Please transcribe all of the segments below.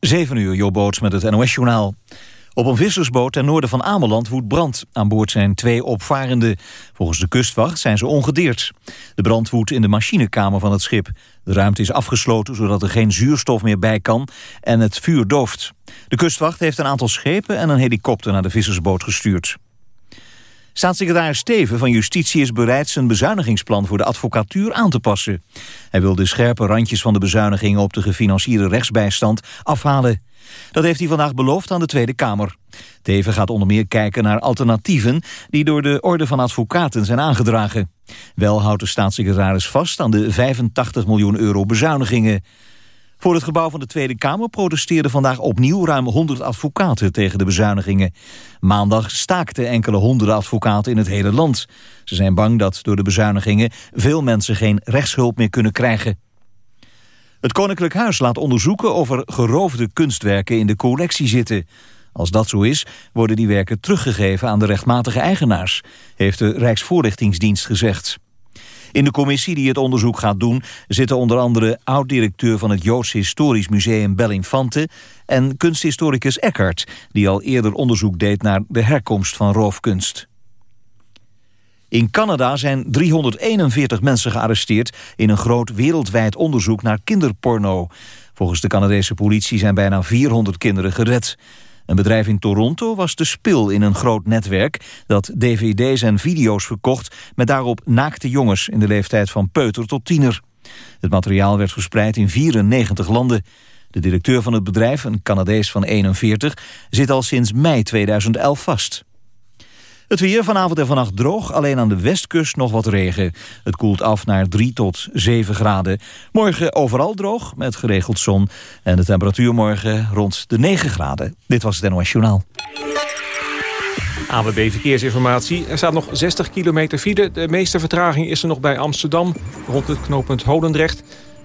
7 uur, Jobboots met het NOS-journaal. Op een vissersboot ten noorden van Ameland woedt brand. Aan boord zijn twee opvarenden. Volgens de kustwacht zijn ze ongedeerd. De brand woedt in de machinekamer van het schip. De ruimte is afgesloten zodat er geen zuurstof meer bij kan en het vuur dooft. De kustwacht heeft een aantal schepen en een helikopter naar de vissersboot gestuurd. Staatssecretaris Steven van Justitie is bereid zijn bezuinigingsplan voor de advocatuur aan te passen. Hij wil de scherpe randjes van de bezuinigingen op de gefinancierde rechtsbijstand afhalen. Dat heeft hij vandaag beloofd aan de Tweede Kamer. Teven gaat onder meer kijken naar alternatieven die door de Orde van Advocaten zijn aangedragen. Wel houdt de staatssecretaris vast aan de 85 miljoen euro bezuinigingen. Voor het gebouw van de Tweede Kamer protesteerden vandaag opnieuw ruim 100 advocaten tegen de bezuinigingen. Maandag staakten enkele honderden advocaten in het hele land. Ze zijn bang dat door de bezuinigingen veel mensen geen rechtshulp meer kunnen krijgen. Het Koninklijk Huis laat onderzoeken of er geroofde kunstwerken in de collectie zitten. Als dat zo is, worden die werken teruggegeven aan de rechtmatige eigenaars, heeft de Rijksvoorlichtingsdienst gezegd. In de commissie die het onderzoek gaat doen... zitten onder andere oud-directeur van het Joods Historisch Museum Bellinfante... en kunsthistoricus Eckert, die al eerder onderzoek deed naar de herkomst van roofkunst. In Canada zijn 341 mensen gearresteerd... in een groot wereldwijd onderzoek naar kinderporno. Volgens de Canadese politie zijn bijna 400 kinderen gered. Een bedrijf in Toronto was de spil in een groot netwerk... dat dvd's en video's verkocht met daarop naakte jongens... in de leeftijd van peuter tot tiener. Het materiaal werd verspreid in 94 landen. De directeur van het bedrijf, een Canadees van 41... zit al sinds mei 2011 vast. Het weer vanavond en vannacht droog, alleen aan de westkust nog wat regen. Het koelt af naar 3 tot 7 graden. Morgen overal droog, met geregeld zon. En de temperatuur morgen rond de 9 graden. Dit was het NOS Journaal. AWB Verkeersinformatie. Er staat nog 60 kilometer file. De meeste vertraging is er nog bij Amsterdam, rond het knooppunt Holendrecht.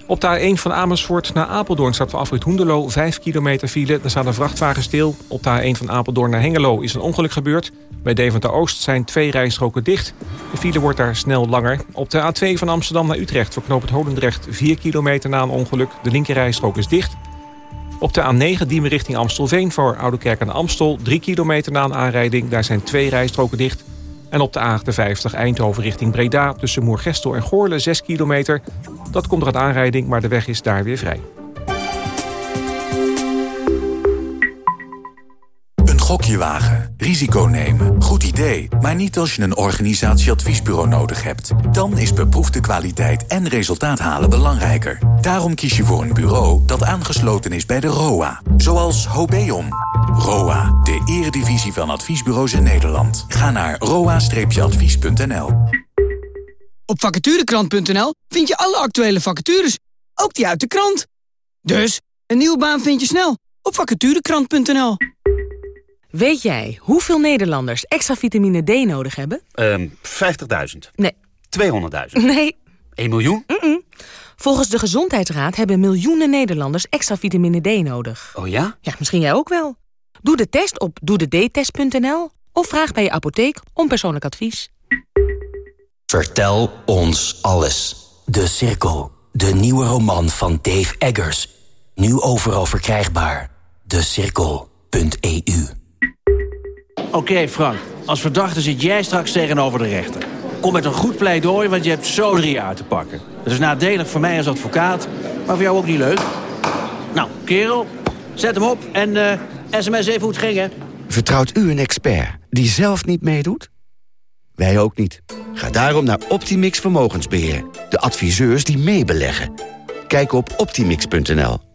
Op de A1 van Amersfoort naar Apeldoorn staat voor afrit Hoenderlo 5 kilometer file. Daar staat een vrachtwagen stil. Op de A1 van Apeldoorn naar Hengelo is een ongeluk gebeurd. Bij Deventer-Oost zijn twee rijstroken dicht. De file wordt daar snel langer. Op de A2 van Amsterdam naar Utrecht voor knooppunt Holendrecht 4 kilometer na een ongeluk. De linkerrijstrook is dicht. Op de A9 Diemen richting Amstelveen voor Oudekerk en Amstel 3 kilometer na een aanrijding. Daar zijn twee rijstroken dicht. En op de A58 Eindhoven richting Breda tussen Moergestel en Goorle 6 kilometer. Dat komt door een aanrijding, maar de weg is daar weer vrij. Gokje wagen, risico nemen, goed idee. Maar niet als je een organisatieadviesbureau nodig hebt. Dan is beproefde kwaliteit en resultaat halen belangrijker. Daarom kies je voor een bureau dat aangesloten is bij de ROA. Zoals Hobeon. ROA, de eredivisie van adviesbureaus in Nederland. Ga naar roa-advies.nl Op vacaturekrant.nl vind je alle actuele vacatures, ook die uit de krant. Dus, een nieuwe baan vind je snel op vacaturekrant.nl. Weet jij hoeveel Nederlanders extra vitamine D nodig hebben? Ehm 50.000. Nee. 200.000. Nee. 1 miljoen? Mm-mm. Volgens de Gezondheidsraad hebben miljoenen Nederlanders extra vitamine D nodig. Oh ja? Ja, misschien jij ook wel. Doe de test op doedetest.nl of vraag bij je apotheek om persoonlijk advies. Vertel ons alles. De Cirkel, de nieuwe roman van Dave Eggers. Nu overal verkrijgbaar. Decirkel.eu Oké Frank, als verdachte zit jij straks tegenover de rechter. Kom met een goed pleidooi, want je hebt zo drie uit te pakken. Dat is nadelig voor mij als advocaat, maar voor jou ook niet leuk. Nou, kerel, zet hem op en eh, sms even hoe het ging, hè. Vertrouwt u een expert die zelf niet meedoet? Wij ook niet. Ga daarom naar Optimix Vermogensbeheer. De adviseurs die meebeleggen. Kijk op optimix.nl.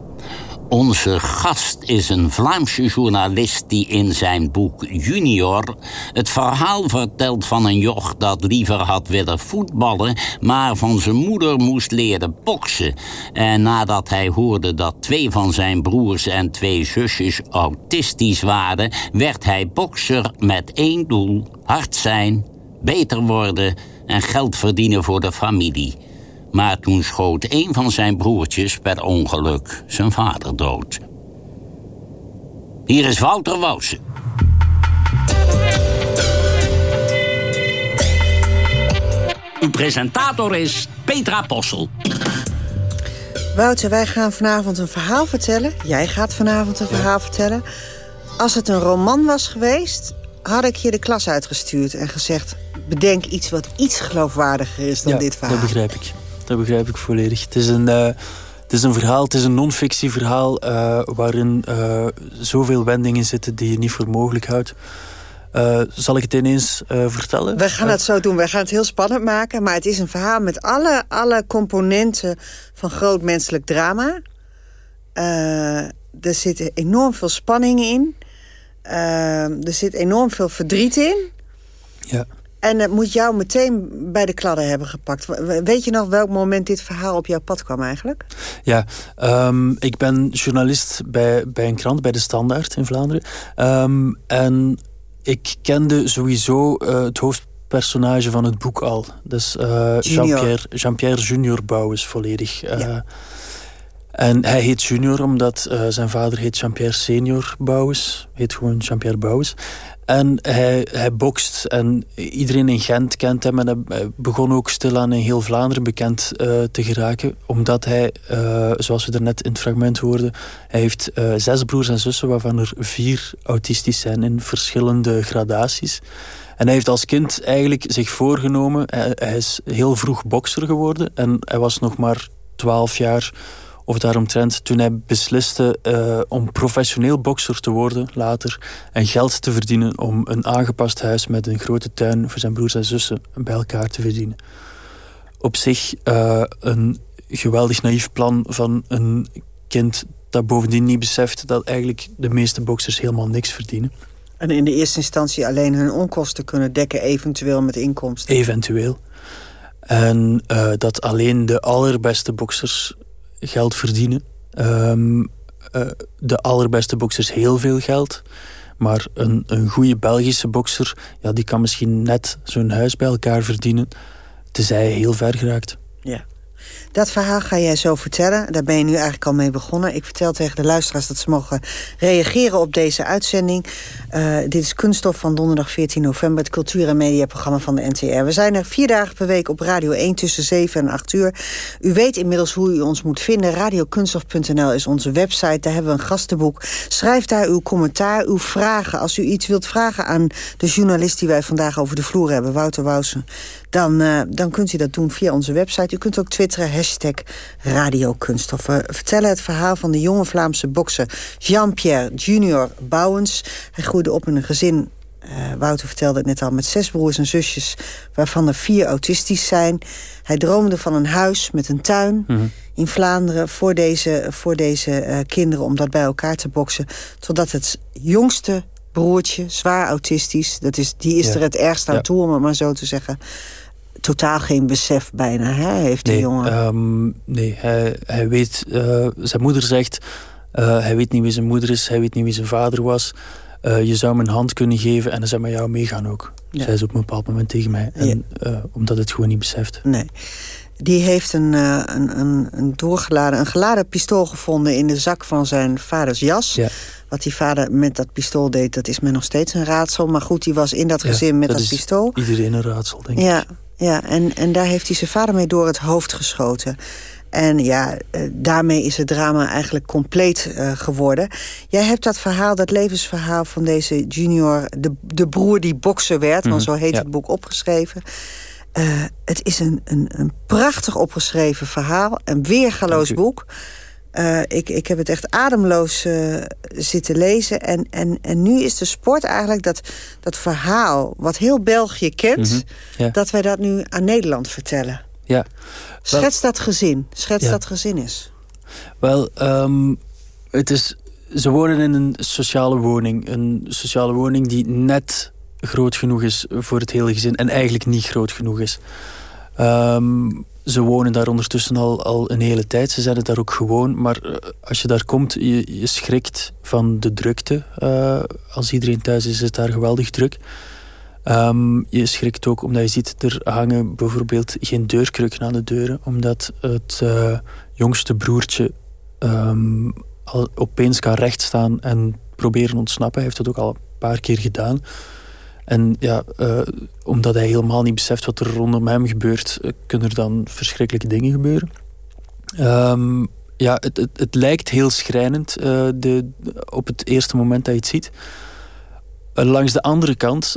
Onze gast is een Vlaamse journalist die in zijn boek Junior... het verhaal vertelt van een joch dat liever had willen voetballen... maar van zijn moeder moest leren boksen. En nadat hij hoorde dat twee van zijn broers en twee zusjes autistisch waren... werd hij bokser met één doel, hard zijn, beter worden... en geld verdienen voor de familie... Maar toen schoot een van zijn broertjes per ongeluk zijn vader dood. Hier is Wouter Wousen. Uw presentator is Petra Possel. Wouter, wij gaan vanavond een verhaal vertellen. Jij gaat vanavond een verhaal vertellen. Als het een roman was geweest, had ik je de klas uitgestuurd en gezegd... bedenk iets wat iets geloofwaardiger is dan ja, dit verhaal. dat begrijp ik. Dat begrijp ik volledig. Het is een, uh, het is een verhaal, het is een non-fictieverhaal... Uh, waarin uh, zoveel wendingen zitten die je niet voor mogelijk houdt. Zal ik het ineens vertellen? We gaan het zo doen. We gaan het heel spannend maken. Maar het is een verhaal met alle, alle componenten van groot menselijk drama. Er zit enorm veel spanning in. er zit enorm veel verdriet in. Ja. En het moet jou meteen bij de kladden hebben gepakt. Weet je nog welk moment dit verhaal op jouw pad kwam eigenlijk? Ja, um, ik ben journalist bij, bij een krant, bij De Standaard in Vlaanderen. Um, en ik kende sowieso uh, het hoofdpersonage van het boek al. Dus uh, Jean-Pierre Jean Junior Bouwens volledig. Uh, ja. En hij heet Junior omdat zijn vader heet Jean-Pierre Senior Bouwens. Heet gewoon Jean-Pierre Bouwens. En hij, bokst en iedereen in Gent kent hem. En hij begon ook stilaan in heel Vlaanderen bekend uh, te geraken. Omdat hij, uh, zoals we er net in het fragment hoorden... hij heeft uh, zes broers en zussen waarvan er vier autistisch zijn in verschillende gradaties. En hij heeft als kind eigenlijk zich voorgenomen... Hij, hij is heel vroeg bokser geworden en hij was nog maar twaalf jaar of daaromtrent toen hij besliste uh, om professioneel bokser te worden later en geld te verdienen om een aangepast huis met een grote tuin voor zijn broers en zussen bij elkaar te verdienen. Op zich uh, een geweldig naïef plan van een kind dat bovendien niet beseft dat eigenlijk de meeste boksers helemaal niks verdienen. En in de eerste instantie alleen hun onkosten kunnen dekken, eventueel met inkomsten. Eventueel. En uh, dat alleen de allerbeste boksers geld verdienen. Um, uh, de allerbeste boksers heel veel geld. Maar een, een goede Belgische bokser, ja, die kan misschien net zo'n huis bij elkaar verdienen. Tenzij hij heel ver geraakt. Ja. Dat verhaal ga jij zo vertellen. Daar ben je nu eigenlijk al mee begonnen. Ik vertel tegen de luisteraars dat ze mogen reageren op deze uitzending. Uh, dit is Kunststof van donderdag 14 november... het cultuur- en mediaprogramma van de NTR. We zijn er vier dagen per week op Radio 1 tussen 7 en 8 uur. U weet inmiddels hoe u ons moet vinden. Radiokunststof.nl is onze website. Daar hebben we een gastenboek. Schrijf daar uw commentaar, uw vragen. Als u iets wilt vragen aan de journalist die wij vandaag over de vloer hebben... Wouter Wousen, dan, uh, dan kunt u dat doen via onze website. U kunt ook twitteren, hashtag. We vertellen het verhaal van de jonge Vlaamse bokser Jean-Pierre Junior Bouwens. Hij groeide op in een gezin uh, Wouter vertelde het net al, met zes broers en zusjes... waarvan er vier autistisch zijn. Hij droomde van een huis met een tuin mm -hmm. in Vlaanderen... voor deze, voor deze uh, kinderen om dat bij elkaar te boksen. Totdat het jongste broertje, zwaar autistisch... Dat is, die is ja. er het ergst aan ja. toe, om het maar zo te zeggen... totaal geen besef bijna, hè, heeft nee, die jongen. Um, nee, hij, hij weet... Uh, zijn moeder zegt... hij weet niet wie zijn moeder is, hij weet niet wie zijn vader was... Uh, je zou me een hand kunnen geven en dan zou met jou meegaan ook. Ja. Zei ze op een bepaald moment tegen mij. En, ja. omdat het gewoon niet beseft. Nee. Die heeft een, een, een, een, doorgeladen, een geladen pistool gevonden in de zak van zijn vaders jas. Ja. Wat die vader met dat pistool deed, dat is me nog steeds een raadsel. Maar goed, die was in dat gezin met dat, dat pistool. Iedereen een raadsel, denk ik. Ja, en, en daar heeft hij zijn vader mee door het hoofd geschoten. En ja, daarmee is het drama eigenlijk compleet uh, geworden. Jij hebt dat verhaal, dat levensverhaal van deze junior... de, de broer die bokser werd, want zo heet ja. het boek, opgeschreven. Uh, het is een, een, een prachtig opgeschreven verhaal. Een weergaloos boek. Uh, ik, ik heb het echt ademloos uh, zitten lezen. En, en, en nu is de sport eigenlijk dat, dat verhaal... wat heel België kent, Mhm, ja. dat wij dat nu aan Nederland vertellen. Ja. Schets dat gezin. Schets Ja. dat gezin is. Wel, ehm, het is, ze wonen in een sociale woning. Een sociale woning die net groot genoeg is voor het hele gezin. En eigenlijk niet groot genoeg is. Ehm, ze wonen daar ondertussen al, al een hele tijd. Ze zijn het daar ook gewoon. Maar eh, als je daar komt, je, schrikt van de drukte. Eh, als iedereen thuis is, is het daar geweldig druk. Ehm, je schrikt ook omdat je ziet, er hangen bijvoorbeeld geen deurkrukken aan de deuren, omdat het uh, jongste broertje um, al opeens kan rechtstaan en proberen ontsnappen. Hij heeft dat ook al een paar keer gedaan. En ja, uh, omdat hij helemaal niet beseft wat er rondom hem gebeurt, uh, kunnen er dan verschrikkelijke dingen gebeuren. Um, ja, het, het, het, lijkt heel schrijnend uh, de, op het eerste moment dat je het ziet. langs de andere kant,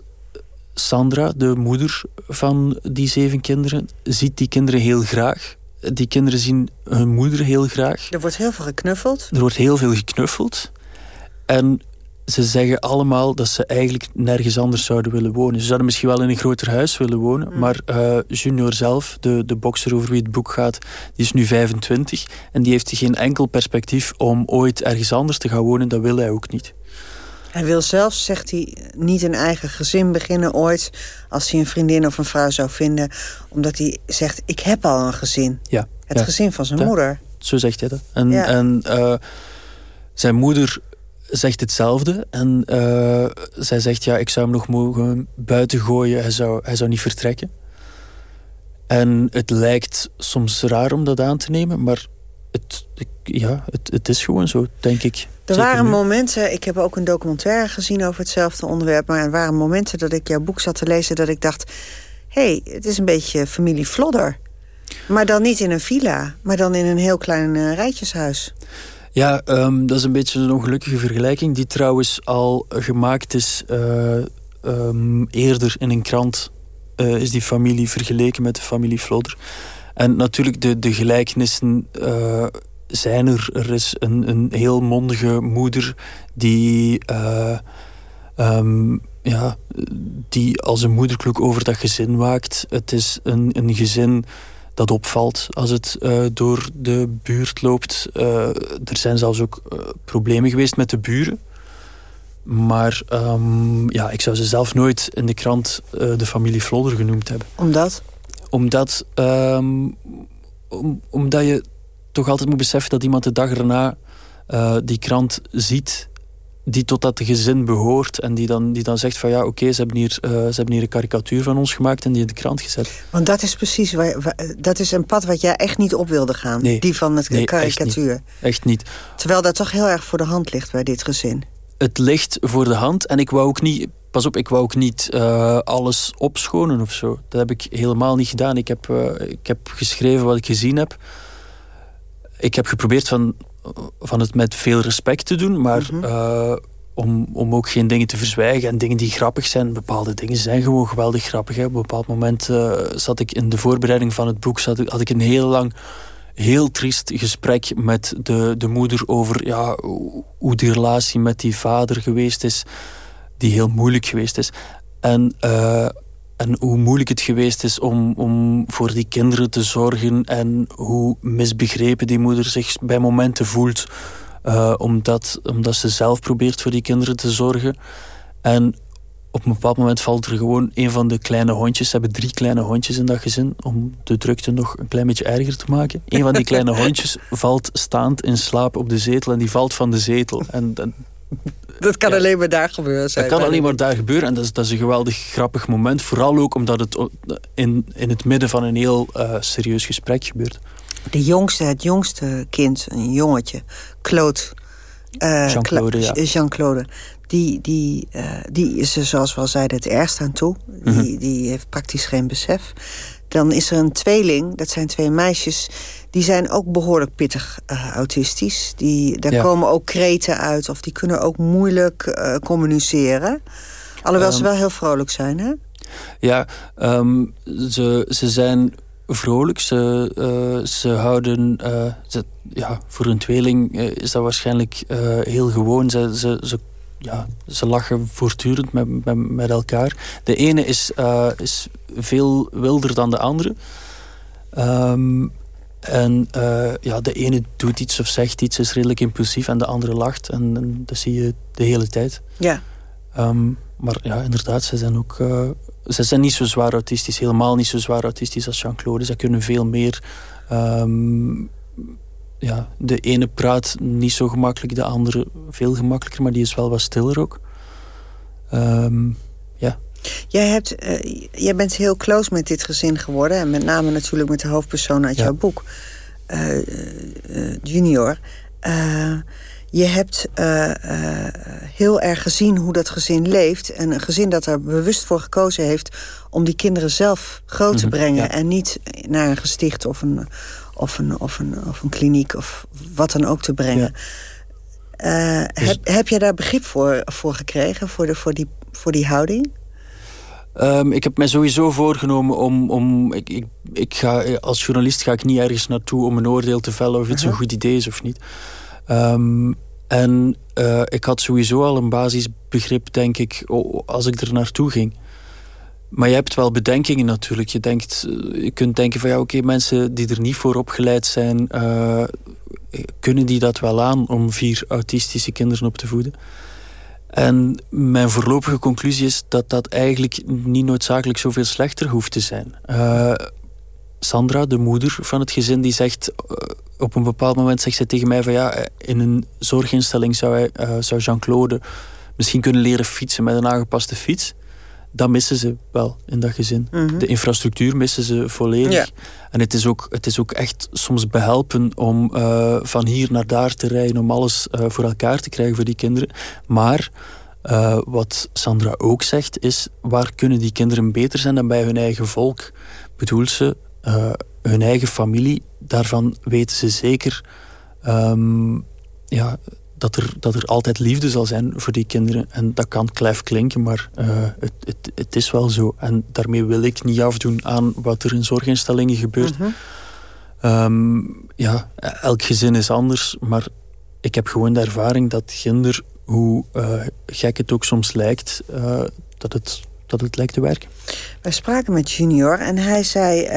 Sandra, de moeder van die zeven kinderen, ziet die kinderen heel graag. Die kinderen zien hun moeder heel graag. Er wordt heel veel geknuffeld. Er wordt heel veel geknuffeld. En ze zeggen allemaal dat ze eigenlijk nergens anders zouden willen wonen. Ze zouden misschien wel in een groter huis willen wonen. Mm. Maar uh, Junior zelf, de, de bokser over wie het boek gaat, die is nu 25. En die heeft geen enkel perspectief om ooit ergens anders te gaan wonen. Dat wil hij ook niet. Hij wil zelfs, zegt hij, niet een eigen gezin beginnen ooit... als hij een vriendin of een vrouw zou vinden. Omdat hij zegt, ik heb al een gezin. Ja, het ja. gezin van zijn ja. moeder. Zo zegt hij dat. En, ja. en uh, zijn moeder zegt hetzelfde. En uh, zij zegt, ja, ik zou hem nog mogen buiten gooien. Hij zou, hij zou niet vertrekken. En het lijkt soms raar om dat aan te nemen, maar het, ja, het, het is gewoon zo, denk ik. Er waren momenten, ik heb ook een documentaire gezien over hetzelfde onderwerp... maar er waren momenten dat ik jouw boek zat te lezen dat ik dacht... hé, hey, het is een beetje familie Flodder. Maar dan niet in een villa, maar dan in een heel klein uh, rijtjeshuis. Ja, um, dat is een beetje een ongelukkige vergelijking... die trouwens al gemaakt is uh, um, eerder in een krant... Uh, is die familie vergeleken met de familie Flodder. En natuurlijk, de, de gelijkenissen uh, zijn er. Er is een, een heel mondige moeder die... Um, ja, die als een moederkluk over dat gezin waakt. Het is een, een gezin dat opvalt als het uh, door de buurt loopt. Uh, er zijn zelfs ook uh, problemen geweest met de buren. Maar um, ja, ik zou ze zelf nooit in de krant de familie Flodder genoemd hebben. Omdat? Omdat, um, om, omdat je toch altijd moet beseffen dat iemand de dag erna die krant ziet die tot dat gezin behoort en die dan, die dan zegt van ja, oké, okay, ze, hebben hier, uh, ze hebben hier een karikatuur van ons gemaakt en die in de krant gezet. Want dat is precies, waar, waar, dat is een pad wat jij echt niet op wilde gaan. Nee, die van het nee, karikatuur. Echt niet, echt niet. Terwijl dat toch heel erg voor de hand ligt bij dit gezin. Het ligt voor de hand en ik wou ook niet, pas op, ik wou ook niet uh, alles opschonen of zo. Dat heb ik helemaal niet gedaan. Ik heb, uh, ik heb geschreven wat ik gezien heb. Ik heb geprobeerd van, van het met veel respect te doen, maar... Mm -hmm. uh, om, om ook geen dingen te verzwijgen. En dingen die grappig zijn, bepaalde dingen zijn gewoon geweldig grappig. Hè. Op een bepaald moment uh, zat ik in de voorbereiding van het boek... Zat, had ik een heel lang, heel triest gesprek met de, de moeder... over ja, hoe die relatie met die vader geweest is. Die heel moeilijk geweest is. En, uh, en hoe moeilijk het geweest is om, om voor die kinderen te zorgen... en hoe misbegrepen die moeder zich bij momenten voelt... Uh, omdat, omdat ze zelf probeert voor die kinderen te zorgen. En op een bepaald moment valt er gewoon een van de kleine hondjes. Ze hebben drie kleine hondjes in dat gezin. Om de drukte nog een klein beetje erger te maken. Een van die kleine hondjes valt staand in slaap op de zetel. En die valt van de zetel. En, en dat kan ja, alleen maar daar gebeuren. Dat kan alleen maar daar gebeuren. En dat is, dat is een geweldig grappig moment. Vooral ook omdat het in, in het midden van een heel uh, serieus gesprek gebeurt. De jongste, het jongste kind, een jongetje, Claude. Uh, Jean-Claude, ja. Jean-Claude. Die, die, uh, die is er, zoals we al zeiden, het ergst aan toe. Mm -hmm. die, die heeft praktisch geen besef. Dan is er een tweeling, dat zijn twee meisjes... die zijn ook behoorlijk pittig uh, autistisch. Die, daar ja. komen ook kreten uit of die kunnen ook moeilijk uh, communiceren. Alhoewel um, ze wel heel vrolijk zijn, hè? Ja, um, ze, ze zijn vrolijk. Ze, uh, ze houden... Ze, ja, voor een tweeling is dat waarschijnlijk heel gewoon. Ze, ze, ze, ja, ze lachen voortdurend met, met, met elkaar. De ene is, is veel wilder dan de andere. Um, en ja, de ene doet iets of zegt iets, is redelijk impulsief... en de andere lacht. En, en dat zie je de hele tijd. Ja. Um, maar ja, inderdaad, ze zijn ook ze zijn niet zo zwaar autistisch, helemaal niet zo zwaar autistisch als Jean-Claude. Ze kunnen veel meer... Um, ja, de ene praat niet zo gemakkelijk, de andere veel gemakkelijker, maar die is wel wat stiller ook. Um, ja. Jij, hebt, jij bent heel close met dit gezin geworden. En met name natuurlijk met de hoofdpersoon uit jouw boek. junior. je hebt heel erg gezien hoe dat gezin leeft. En een gezin dat er bewust voor gekozen heeft... om die kinderen zelf groot te mhm, brengen. En niet naar een gesticht of een, of een, of een, of een kliniek of wat dan ook te brengen. Uh, dus... heb, heb jij daar begrip voor, voor gekregen, voor, de, voor, die, voor die houding? Um, ik heb mij sowieso voorgenomen om... om ik, ik, ik ga, als journalist ga ik niet ergens naartoe om een oordeel te vellen... of iets uh -huh. een goed idee is of niet. Um, en uh, ik had sowieso al een basisbegrip, denk ik, als ik er naartoe ging. Maar je hebt wel bedenkingen natuurlijk. Je, denkt, eh, je kunt denken van ja, oké, mensen die er niet voor opgeleid zijn, uh, kunnen die dat wel aan om vier autistische kinderen op te voeden? En mijn voorlopige conclusie is dat dat eigenlijk niet noodzakelijk zoveel slechter hoeft te zijn. Uh, Sandra, de moeder van het gezin, die zegt op een bepaald moment zegt ze tegen mij van ja, in een zorginstelling zou, hij, zou Jean-Claude misschien kunnen leren fietsen met een aangepaste fiets dat missen ze wel in dat gezin. Mhm. De infrastructuur missen ze volledig. En het is, ook, het is ook echt soms behelpen om uh, van hier naar daar te rijden, om alles uh, voor elkaar te krijgen voor die kinderen. Maar uh, wat Sandra ook zegt, is waar kunnen die kinderen beter zijn dan bij hun eigen volk? Bedoelt ze, hun eigen familie, daarvan weten ze zeker um, ja, dat er, dat er altijd liefde zal zijn voor die kinderen. En dat kan klef klinken, maar uh, het, het, het, is wel zo. En daarmee wil ik niet afdoen aan wat er in zorginstellingen gebeurt. Mm um, ja, elk gezin is anders, maar ik heb gewoon de ervaring dat kinder, hoe uh, gek het ook soms lijkt, uh, dat, het, dat het lijkt te werken. Wij spraken met Junior en hij zei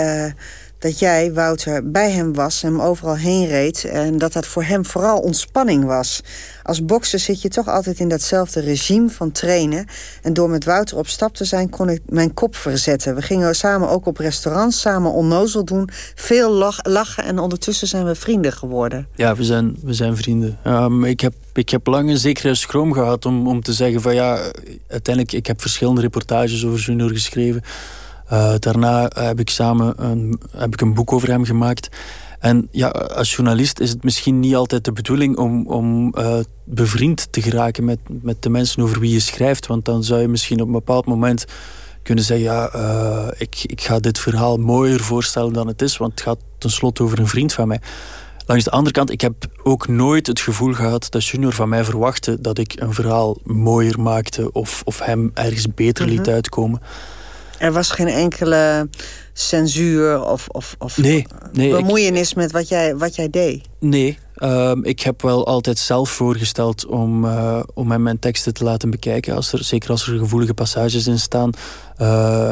dat jij, Wouter, bij hem was, hem overal heen reed... en dat dat voor hem vooral ontspanning was. Als bokser zit je toch altijd in datzelfde regime van trainen... en door met Wouter op stap te zijn kon ik mijn kop verzetten. We gingen samen ook op restaurants, samen onnozel doen... veel lachen en ondertussen zijn we vrienden geworden. Ja, we zijn, we zijn vrienden. Ik, heb, ik heb lang een zekere schroom gehad om, om te zeggen van... ja, uiteindelijk, ik heb verschillende reportages over Junior geschreven... Uh, daarna heb ik samen een, heb ik een boek over hem gemaakt. En ja, als journalist is het misschien niet altijd de bedoeling om, om uh, bevriend te geraken met, met de mensen over wie je schrijft. Want dan zou je misschien op een bepaald moment kunnen zeggen: ja, uh, ik, ik ga dit verhaal mooier voorstellen dan het is, want het gaat tenslotte over een vriend van mij. Langs de andere kant, ik heb ook nooit het gevoel gehad dat Junior van mij verwachtte dat ik een verhaal mooier maakte of, of hem ergens beter liet mhm. uitkomen. Er was geen enkele censuur of, of, of nee, nee, bemoeienis met wat jij, wat jij deed? Nee, ehm, ik heb wel altijd zelf voorgesteld om, uh, om hem mijn teksten te laten bekijken. Als er, zeker als er gevoelige passages in staan. Uh,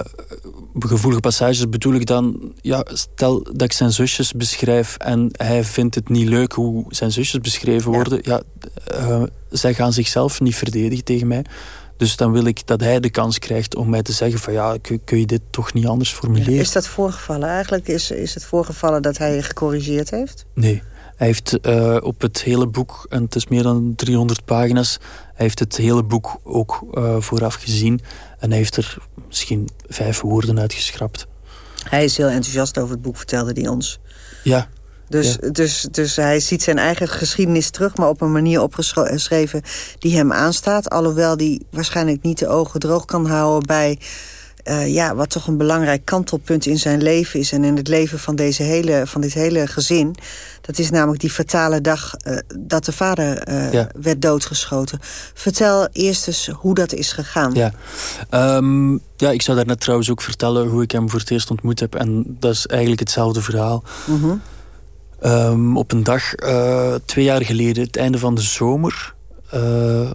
gevoelige passages bedoel ik dan... Ja, stel dat ik zijn zusjes beschrijf en hij vindt het niet leuk hoe zijn zusjes beschreven worden. Ja, uh, zij gaan zichzelf niet verdedigen tegen mij. Dus dan wil ik dat hij de kans krijgt om mij te zeggen van ja, kun, kun je dit toch niet anders formuleren. is dat voorgevallen? Eigenlijk is, is het voorgevallen dat hij je gecorrigeerd heeft? Nee. Hij heeft uh, op het hele boek, en het is meer dan 300 pagina's, hij heeft het hele boek ook uh, vooraf gezien. En hij heeft er misschien vijf woorden uitgeschrapt. Hij is heel enthousiast over het boek, vertelde hij ons. Ja, dus, dus, dus hij ziet zijn eigen geschiedenis terug... maar op een manier opgeschreven die hem aanstaat. Alhoewel die waarschijnlijk niet de ogen droog kan houden... bij uh, ja, wat toch een belangrijk kantelpunt in zijn leven is... en in het leven van, deze hele, van dit hele gezin. Dat is namelijk die fatale dag uh, dat de vader uh, ja. werd doodgeschoten. Vertel eerst eens hoe dat is gegaan. Ja. Um, ja, ik zou daarnet trouwens ook vertellen... hoe ik hem voor het eerst ontmoet heb. En dat is eigenlijk hetzelfde verhaal. Mm -hmm. Um, op een dag, uh, twee jaar geleden, het einde van de zomer... Uh,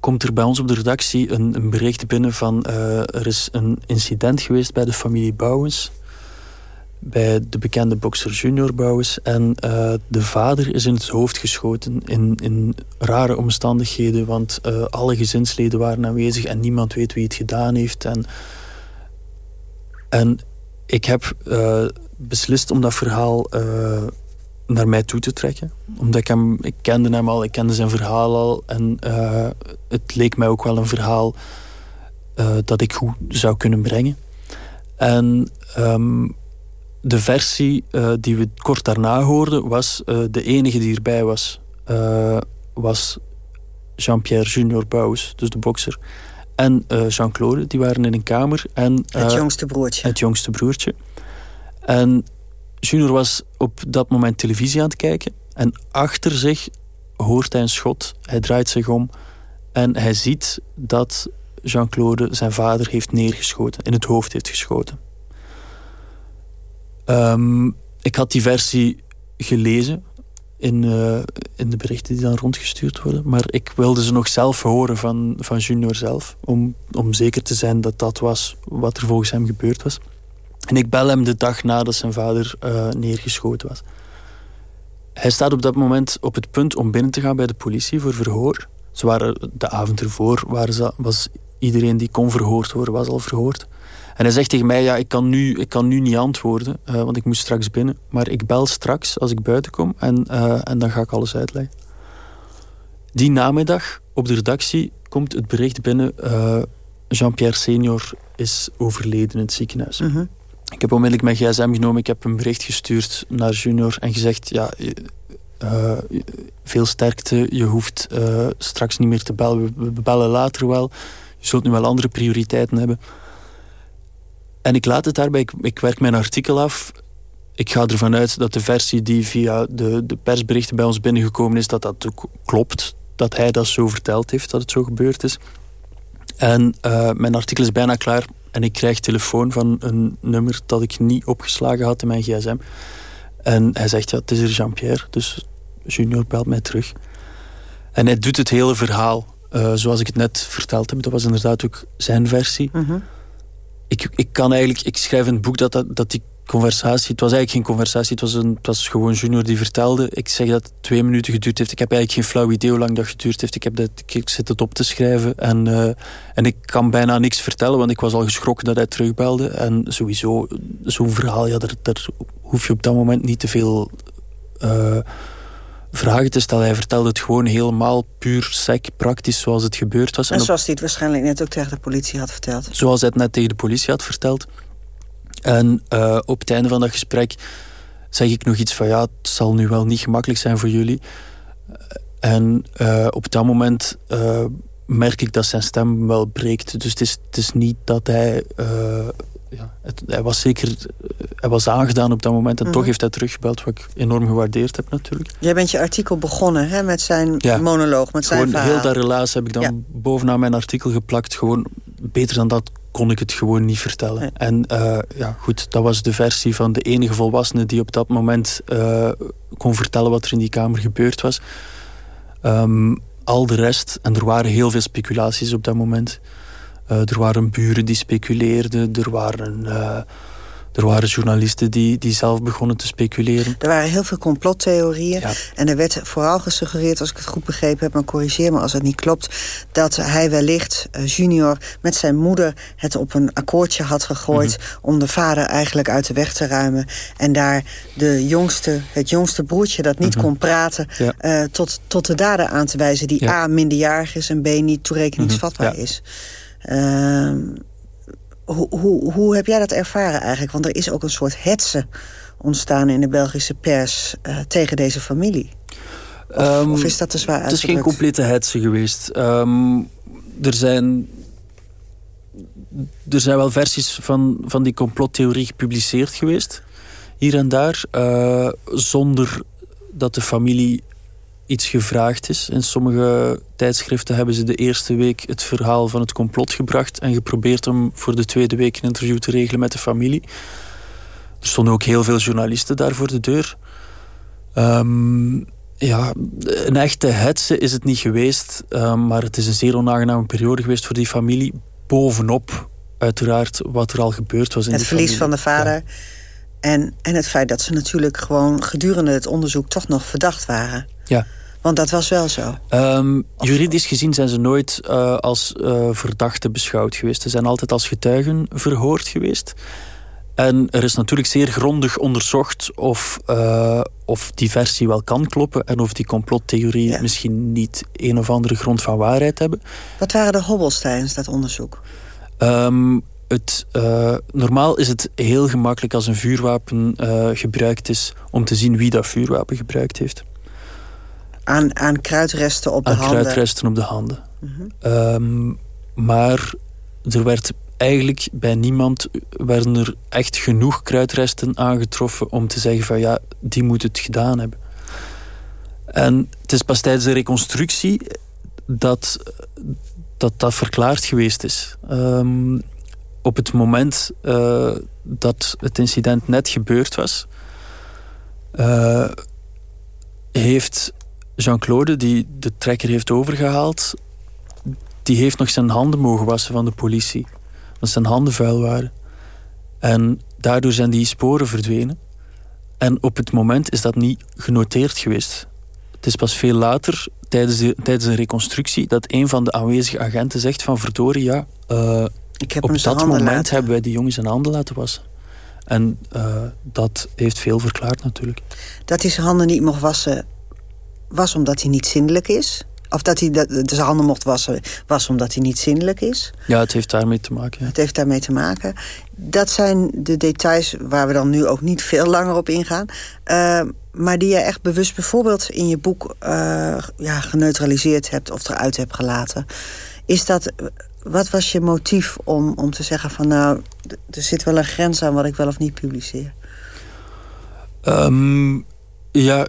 komt er bij ons op de redactie een, een bericht binnen van... Uh, er is een incident geweest bij de familie Bouwens. Bij de bekende bokser Junior Bouwens. En de vader is in het hoofd geschoten in, in rare omstandigheden. Want alle gezinsleden waren aanwezig en niemand weet wie het gedaan heeft. En, en ik heb beslist om dat verhaal uh, naar mij toe te trekken. Omdat ik hem, ik kende hem al, ik kende zijn verhaal al. En uh, het leek mij ook wel een verhaal dat ik goed zou kunnen brengen. En ehm, de versie die we kort daarna hoorden, was de enige die erbij was, was Jean-Pierre Junior Bouws, dus de bokser. En Jean-Claude, die waren in een kamer. En, het jongste broertje. Het jongste broertje. En Junior was op dat moment televisie aan het kijken. En achter zich hoort hij een schot. Hij draait zich om. En hij ziet dat Jean-Claude zijn vader heeft neergeschoten. In het hoofd heeft geschoten. Ehm, ik had die versie gelezen in, uh, in de berichten die dan rondgestuurd worden. Maar ik wilde ze nog zelf horen van, van Junior zelf. Om, om zeker te zijn dat dat was wat er volgens hem gebeurd was. En ik bel hem de dag nadat zijn vader uh, neergeschoten was. Hij staat op dat moment op het punt om binnen te gaan bij de politie voor verhoor. Ze waren, de avond ervoor waren ze, was iedereen die kon verhoord worden, was al verhoord. En hij zegt tegen mij, ja, ik kan nu, ik kan nu niet antwoorden, uh, want ik moet straks binnen. Maar ik bel straks als ik buiten kom en, uh, en dan ga ik alles uitleggen. Die namiddag op de redactie komt het bericht binnen... Jean-Pierre senior is overleden in het ziekenhuis. -hmm. Ik heb onmiddellijk mijn gsm genomen. Ik heb een bericht gestuurd naar Junior en gezegd... Ja, uh, veel sterkte. Je hoeft uh, straks niet meer te bellen. We bellen later wel. Je zult nu wel andere prioriteiten hebben. En ik laat het daarbij. Ik, ik werk mijn artikel af. Ik ga ervan uit dat de versie die via de, de persberichten bij ons binnengekomen is... dat dat ook klopt. Dat hij dat zo verteld heeft, dat het zo gebeurd is. En uh, mijn artikel is bijna klaar. En ik krijg telefoon van een nummer dat ik niet opgeslagen had in mijn gsm. En hij zegt, ja, het is er Jean-Pierre. Dus Junior belt mij terug. En hij doet het hele verhaal uh, zoals ik het net verteld heb. Dat was inderdaad ook zijn versie. -hmm. ik, ik kan eigenlijk... Ik schrijf het boek dat, dat, dat die conversatie... Het was eigenlijk geen conversatie. Het was, een, het was gewoon Junior die vertelde. Ik zeg dat het twee minuten geduurd heeft. Ik heb eigenlijk geen flauw idee hoe lang dat geduurd heeft. Ik, heb dat, ik, ik zit het op te schrijven. En, uh, en ik kan bijna niks vertellen. Want ik was al geschrokken dat hij terugbelde. En sowieso, zo'n verhaal... Ja, daar, daar hoef je op dat moment niet te veel... Uh, vragen te stellen. Hij vertelde het gewoon helemaal puur sec, praktisch zoals het gebeurd was. En, en zoals hij het waarschijnlijk net ook tegen de politie had verteld. Zoals hij het net tegen de politie had verteld. En uh, op het einde van dat gesprek zeg ik nog iets van... ja, het zal nu wel niet gemakkelijk zijn voor jullie. En uh, op dat moment uh, merk ik dat zijn stem wel breekt. Dus het is, het is niet dat hij... ja, het, hij was zeker hij was aangedaan op dat moment. En Mhm. toch heeft hij teruggebeld, wat ik enorm gewaardeerd heb natuurlijk. Jij bent je artikel begonnen hè, met zijn monoloog, met zijn Gewoon verhaal. heel dat relaas heb ik dan Ja. bovenaan mijn artikel geplakt. Gewoon beter dan dat kon ik het gewoon niet vertellen. En eh, ja, goed, dat was de versie van de enige volwassene die op dat moment eh, kon vertellen wat er in die kamer gebeurd was. Ehm, al de rest, en er waren heel veel speculaties op dat moment. Eh, er waren buren die speculeerden, er waren, er waren journalisten die, die zelf begonnen te speculeren. Er waren heel veel complottheorieën. En er werd vooral gesuggereerd, als ik het goed begrepen heb... maar corrigeer me als het niet klopt... dat hij wellicht, eh, junior, met zijn moeder... het op een akkoordje had gegooid... Mhm. om de vader eigenlijk uit de weg te ruimen. En daar de jongste, het jongste broertje dat niet Mhm. kon praten... Ja. eh, tot, tot de dader aan te wijzen... die Ja. A, minderjarig is en B, niet toerekeningsvatbaar Mhm. Is. Ehm, hoe, hoe, hoe heb jij dat ervaren eigenlijk? Want er is ook een soort hetze ontstaan in de Belgische pers eh, tegen deze familie. Of, of is dat te zwaar Het is geen uitgedrukt? complete hetze geweest. Ehm, er zijn... Er zijn wel versies van, van die complottheorie gepubliceerd geweest. Hier en daar. eh, zonder dat de familie iets gevraagd is. In sommige tijdschriften hebben ze de eerste week het verhaal van het complot gebracht... en geprobeerd om voor de tweede week een interview te regelen met de familie. Er stonden ook heel veel journalisten daar voor de deur. Ehm, ja, een echte hetze is het niet geweest. ehm, maar het is een zeer onaangename periode geweest voor die familie. Bovenop, uiteraard, wat er al gebeurd was in Het verlies familie. van de vader. En, en het feit dat ze natuurlijk gewoon gedurende het onderzoek... toch nog verdacht waren. Ja. Want dat was wel zo. Ehm, juridisch gezien zijn ze nooit eh, als eh verdachten beschouwd geweest. Ze zijn altijd als getuigen verhoord geweest. En er is natuurlijk zeer grondig onderzocht of, eh, of die versie wel kan kloppen... en of die complottheorie misschien niet een of andere grond van waarheid hebben. Wat waren de hobbels tijdens dat onderzoek? Ehm, het, uh, normaal is het heel gemakkelijk als een vuurwapen uh, gebruikt is... om te zien wie dat vuurwapen gebruikt heeft. Aan, aan kruidresten op de aan handen? Aan kruidresten op de handen. Mm -hmm. um, maar er werd eigenlijk bij niemand werden er echt genoeg kruidresten aangetroffen om te zeggen van ja, die moet het gedaan hebben. En het is pas tijdens de reconstructie dat dat, dat verklaard geweest is. Um, op het moment uh, dat het incident net gebeurd was, uh, heeft Jean-Claude, die de trekker heeft overgehaald, die heeft nog zijn handen mogen wassen van de politie. Dat zijn handen vuil waren. En daardoor zijn die sporen verdwenen. En op het moment is dat niet genoteerd geweest. Het is pas veel later, tijdens, de, tijdens een reconstructie, dat een van de aanwezige agenten zegt van verdorie, ja, uh, Ik heb op dat moment laten. hebben wij die jongen zijn handen laten wassen. En uh, dat heeft veel verklaard natuurlijk. Dat hij zijn handen niet mocht wassen, was omdat hij niet zindelijk is? Of dat hij de, zijn handen mocht wassen, was omdat hij niet zindelijk is? Ja, het heeft daarmee te maken. Ja. Het heeft daarmee te maken. Dat zijn de details waar we dan nu ook niet veel langer op ingaan. Uh, maar die je echt bewust bijvoorbeeld in je boek uh, ja, geneutraliseerd hebt of eruit hebt gelaten. Is dat, wat was je motief om, om te zeggen van nou, er zit wel een grens aan wat ik wel of niet publiceer? Um, ja,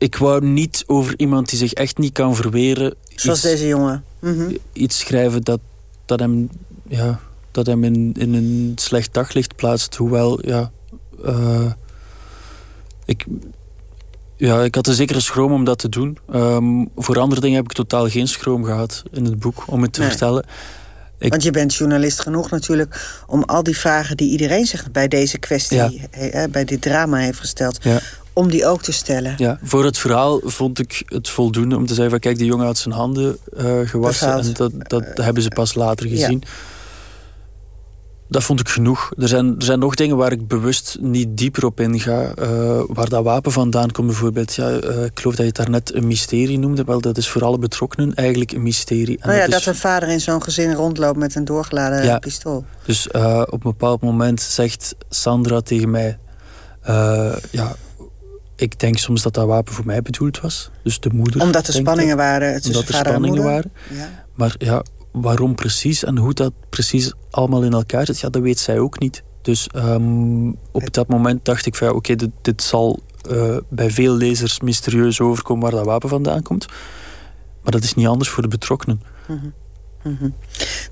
ik wou niet over iemand die zich echt niet kan verweren. Zoals iets, deze jongen. Mm -hmm. Iets schrijven dat, dat hem, ja, dat hem in, in een slecht daglicht plaatst. Hoewel, ja. Uh, ik, ja, ik had een zekere schroom om dat te doen. Um, voor andere dingen heb ik totaal geen schroom gehad in het boek om het te nee. vertellen. Ik... Want je bent journalist genoeg natuurlijk om al die vragen die iedereen zich bij deze kwestie, ja. he, bij dit drama heeft gesteld, ja. Om die ook te stellen. Ja, voor het verhaal vond ik het voldoende om te zeggen van kijk, die jongen had zijn handen uh, gewassen en dat, dat uh, hebben ze pas later gezien. Ja. Dat vond ik genoeg. Er zijn, er zijn nog dingen waar ik bewust niet dieper op inga. Uh, waar dat wapen vandaan komt bijvoorbeeld. Ja, uh, ik geloof dat je het daarnet een mysterie noemde. Wel, dat is voor alle betrokkenen eigenlijk een mysterie. En nou ja, dat, dat, is... een vader in zo'n gezin rondloopt met een doorgeladen ja. pistool. Dus op een bepaald moment zegt Sandra tegen mij... ja, ik denk soms dat dat wapen voor mij bedoeld was. Dus de moeder. Omdat er spanningen waren tussen Omdat er vader spanningen en waren. Ja. Maar ja, waarom precies en hoe dat precies allemaal in elkaar zit, ja, dat weet zij ook niet. Dus um, op dat moment dacht ik van ja, oké, okay, dit, dit, zal uh, bij veel lezers mysterieus overkomen waar dat wapen vandaan komt. Maar dat is niet anders voor de betrokkenen. Mm -hmm. Mm -hmm.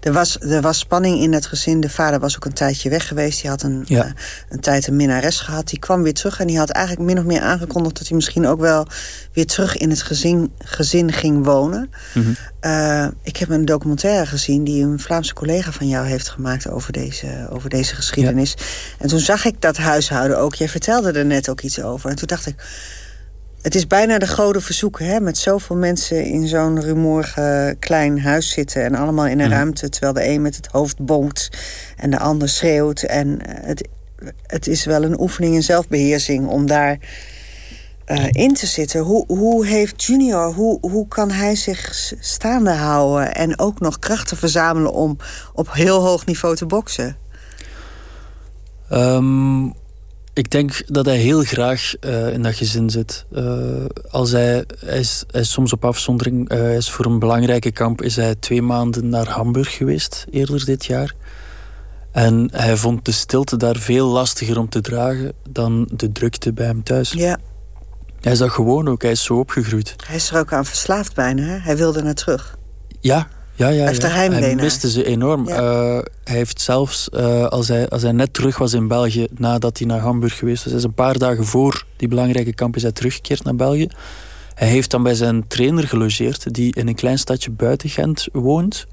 er, was, er was spanning in het gezin. De vader was ook een tijdje weg geweest. Die had een, ja. uh, een tijd een minnares gehad. Die kwam weer terug en die had eigenlijk min of meer aangekondigd... dat hij misschien ook wel weer terug in het gezin, gezin ging wonen. Mm -hmm. uh, ik heb een documentaire gezien die een Vlaamse collega van jou heeft gemaakt... over deze, over deze geschiedenis. Ja. En toen zag ik dat huishouden ook. Jij vertelde er net ook iets over. En toen dacht ik... Het is bijna de goden verzoeken, hè? Met zoveel mensen in zo'n rumoerig uh, klein huis zitten... en allemaal in een Mhm. mm. ruimte, terwijl de een met het hoofd bonkt... en de ander schreeuwt. En uh, het, het is wel een oefening in zelfbeheersing om daar uh, in te zitten. Hoe, hoe heeft Junior, hoe, hoe kan hij zich staande houden... en ook nog krachten verzamelen om op heel hoog niveau te boksen? Um ik denk dat hij heel graag uh, in dat gezin zit. Uh, als hij, hij, is, hij is soms op afzondering. Uh, hij is voor een belangrijke kamp is hij twee maanden naar Hamburg geweest, eerder dit jaar. En hij vond de stilte daar veel lastiger om te dragen dan de drukte bij hem thuis. Ja. Hij is dat gewoon ook, hij is zo opgegroeid. Hij is er ook aan verslaafd bijna, hè? Hij wilde naar terug. Ja, ja, ja. Hij heeft ja. heimwee Hij naar. miste ze enorm. Ja. Uh, hij heeft zelfs, uh, als, hij, als hij net terug was in België... nadat hij naar Hamburg geweest was... hij is een paar dagen voor die belangrijke kamp is hij teruggekeerd naar België. Hij heeft dan bij zijn trainer gelogeerd... die in een klein stadje buiten Gent woont.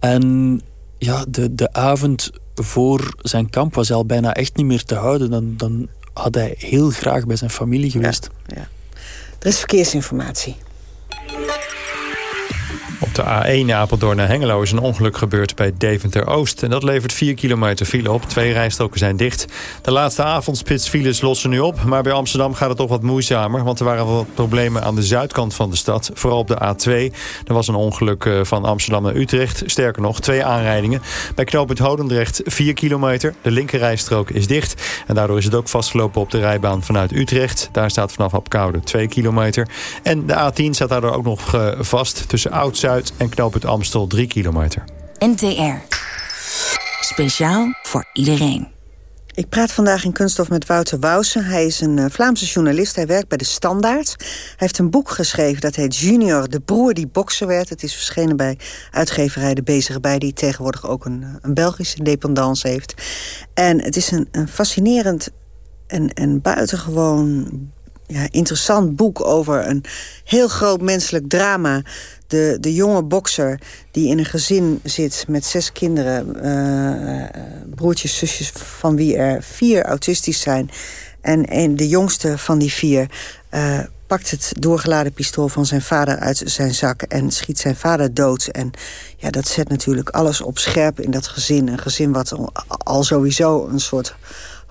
En ja, de, de avond voor zijn kamp was hij al bijna echt niet meer te houden. Dan, dan had hij heel graag bij zijn familie geweest. Ja, ja. Er is verkeersinformatie. Op de A1 Apeldoorn naar Hengelo is een ongeluk gebeurd bij Deventer Oost. En dat levert 4 kilometer file op. Twee rijstroken zijn dicht. De laatste avondspitsfiles lossen nu op. Maar bij Amsterdam gaat het toch wat moeizamer. Want er waren wat problemen aan de zuidkant van de stad. Vooral op de A2. Er was een ongeluk eh, van Amsterdam naar Utrecht. Sterker nog, twee aanrijdingen. Bij knooppunt Hodendrecht 4 kilometer. De linkerrijstrook is dicht. En daardoor is het ook vastgelopen op de rijbaan vanuit Utrecht. Daar staat vanaf Apkoude 2 kilometer. En de A10 staat daardoor ook nog eh, vast tussen Oud-Zuid en knooppunt Amstel 3 kilometer. NTR. Speciaal voor iedereen. Ik praat vandaag in Kunststof met Wouter Wousen. Hij is een uh, Vlaamse journalist. Hij werkt bij De Standaard. Hij heeft een boek geschreven dat heet Junior, de broer die bokser werd. Het is verschenen bij uitgeverij De Bezige Bij... die tegenwoordig ook een, eh, een Belgische dependance heeft. En het is een, een fascinerend en, en buitengewoon ja, interessant boek over een heel groot menselijk drama. De, de jonge bokser die in een gezin zit met zes kinderen... Uh, broertjes, zusjes, van wie er vier autistisch zijn. En, en de jongste van die vier uh, pakt het doorgeladen pistool van zijn vader uit zijn zak... en schiet zijn vader dood. En ja, dat zet natuurlijk alles op scherp in dat gezin. Een gezin wat al sowieso een soort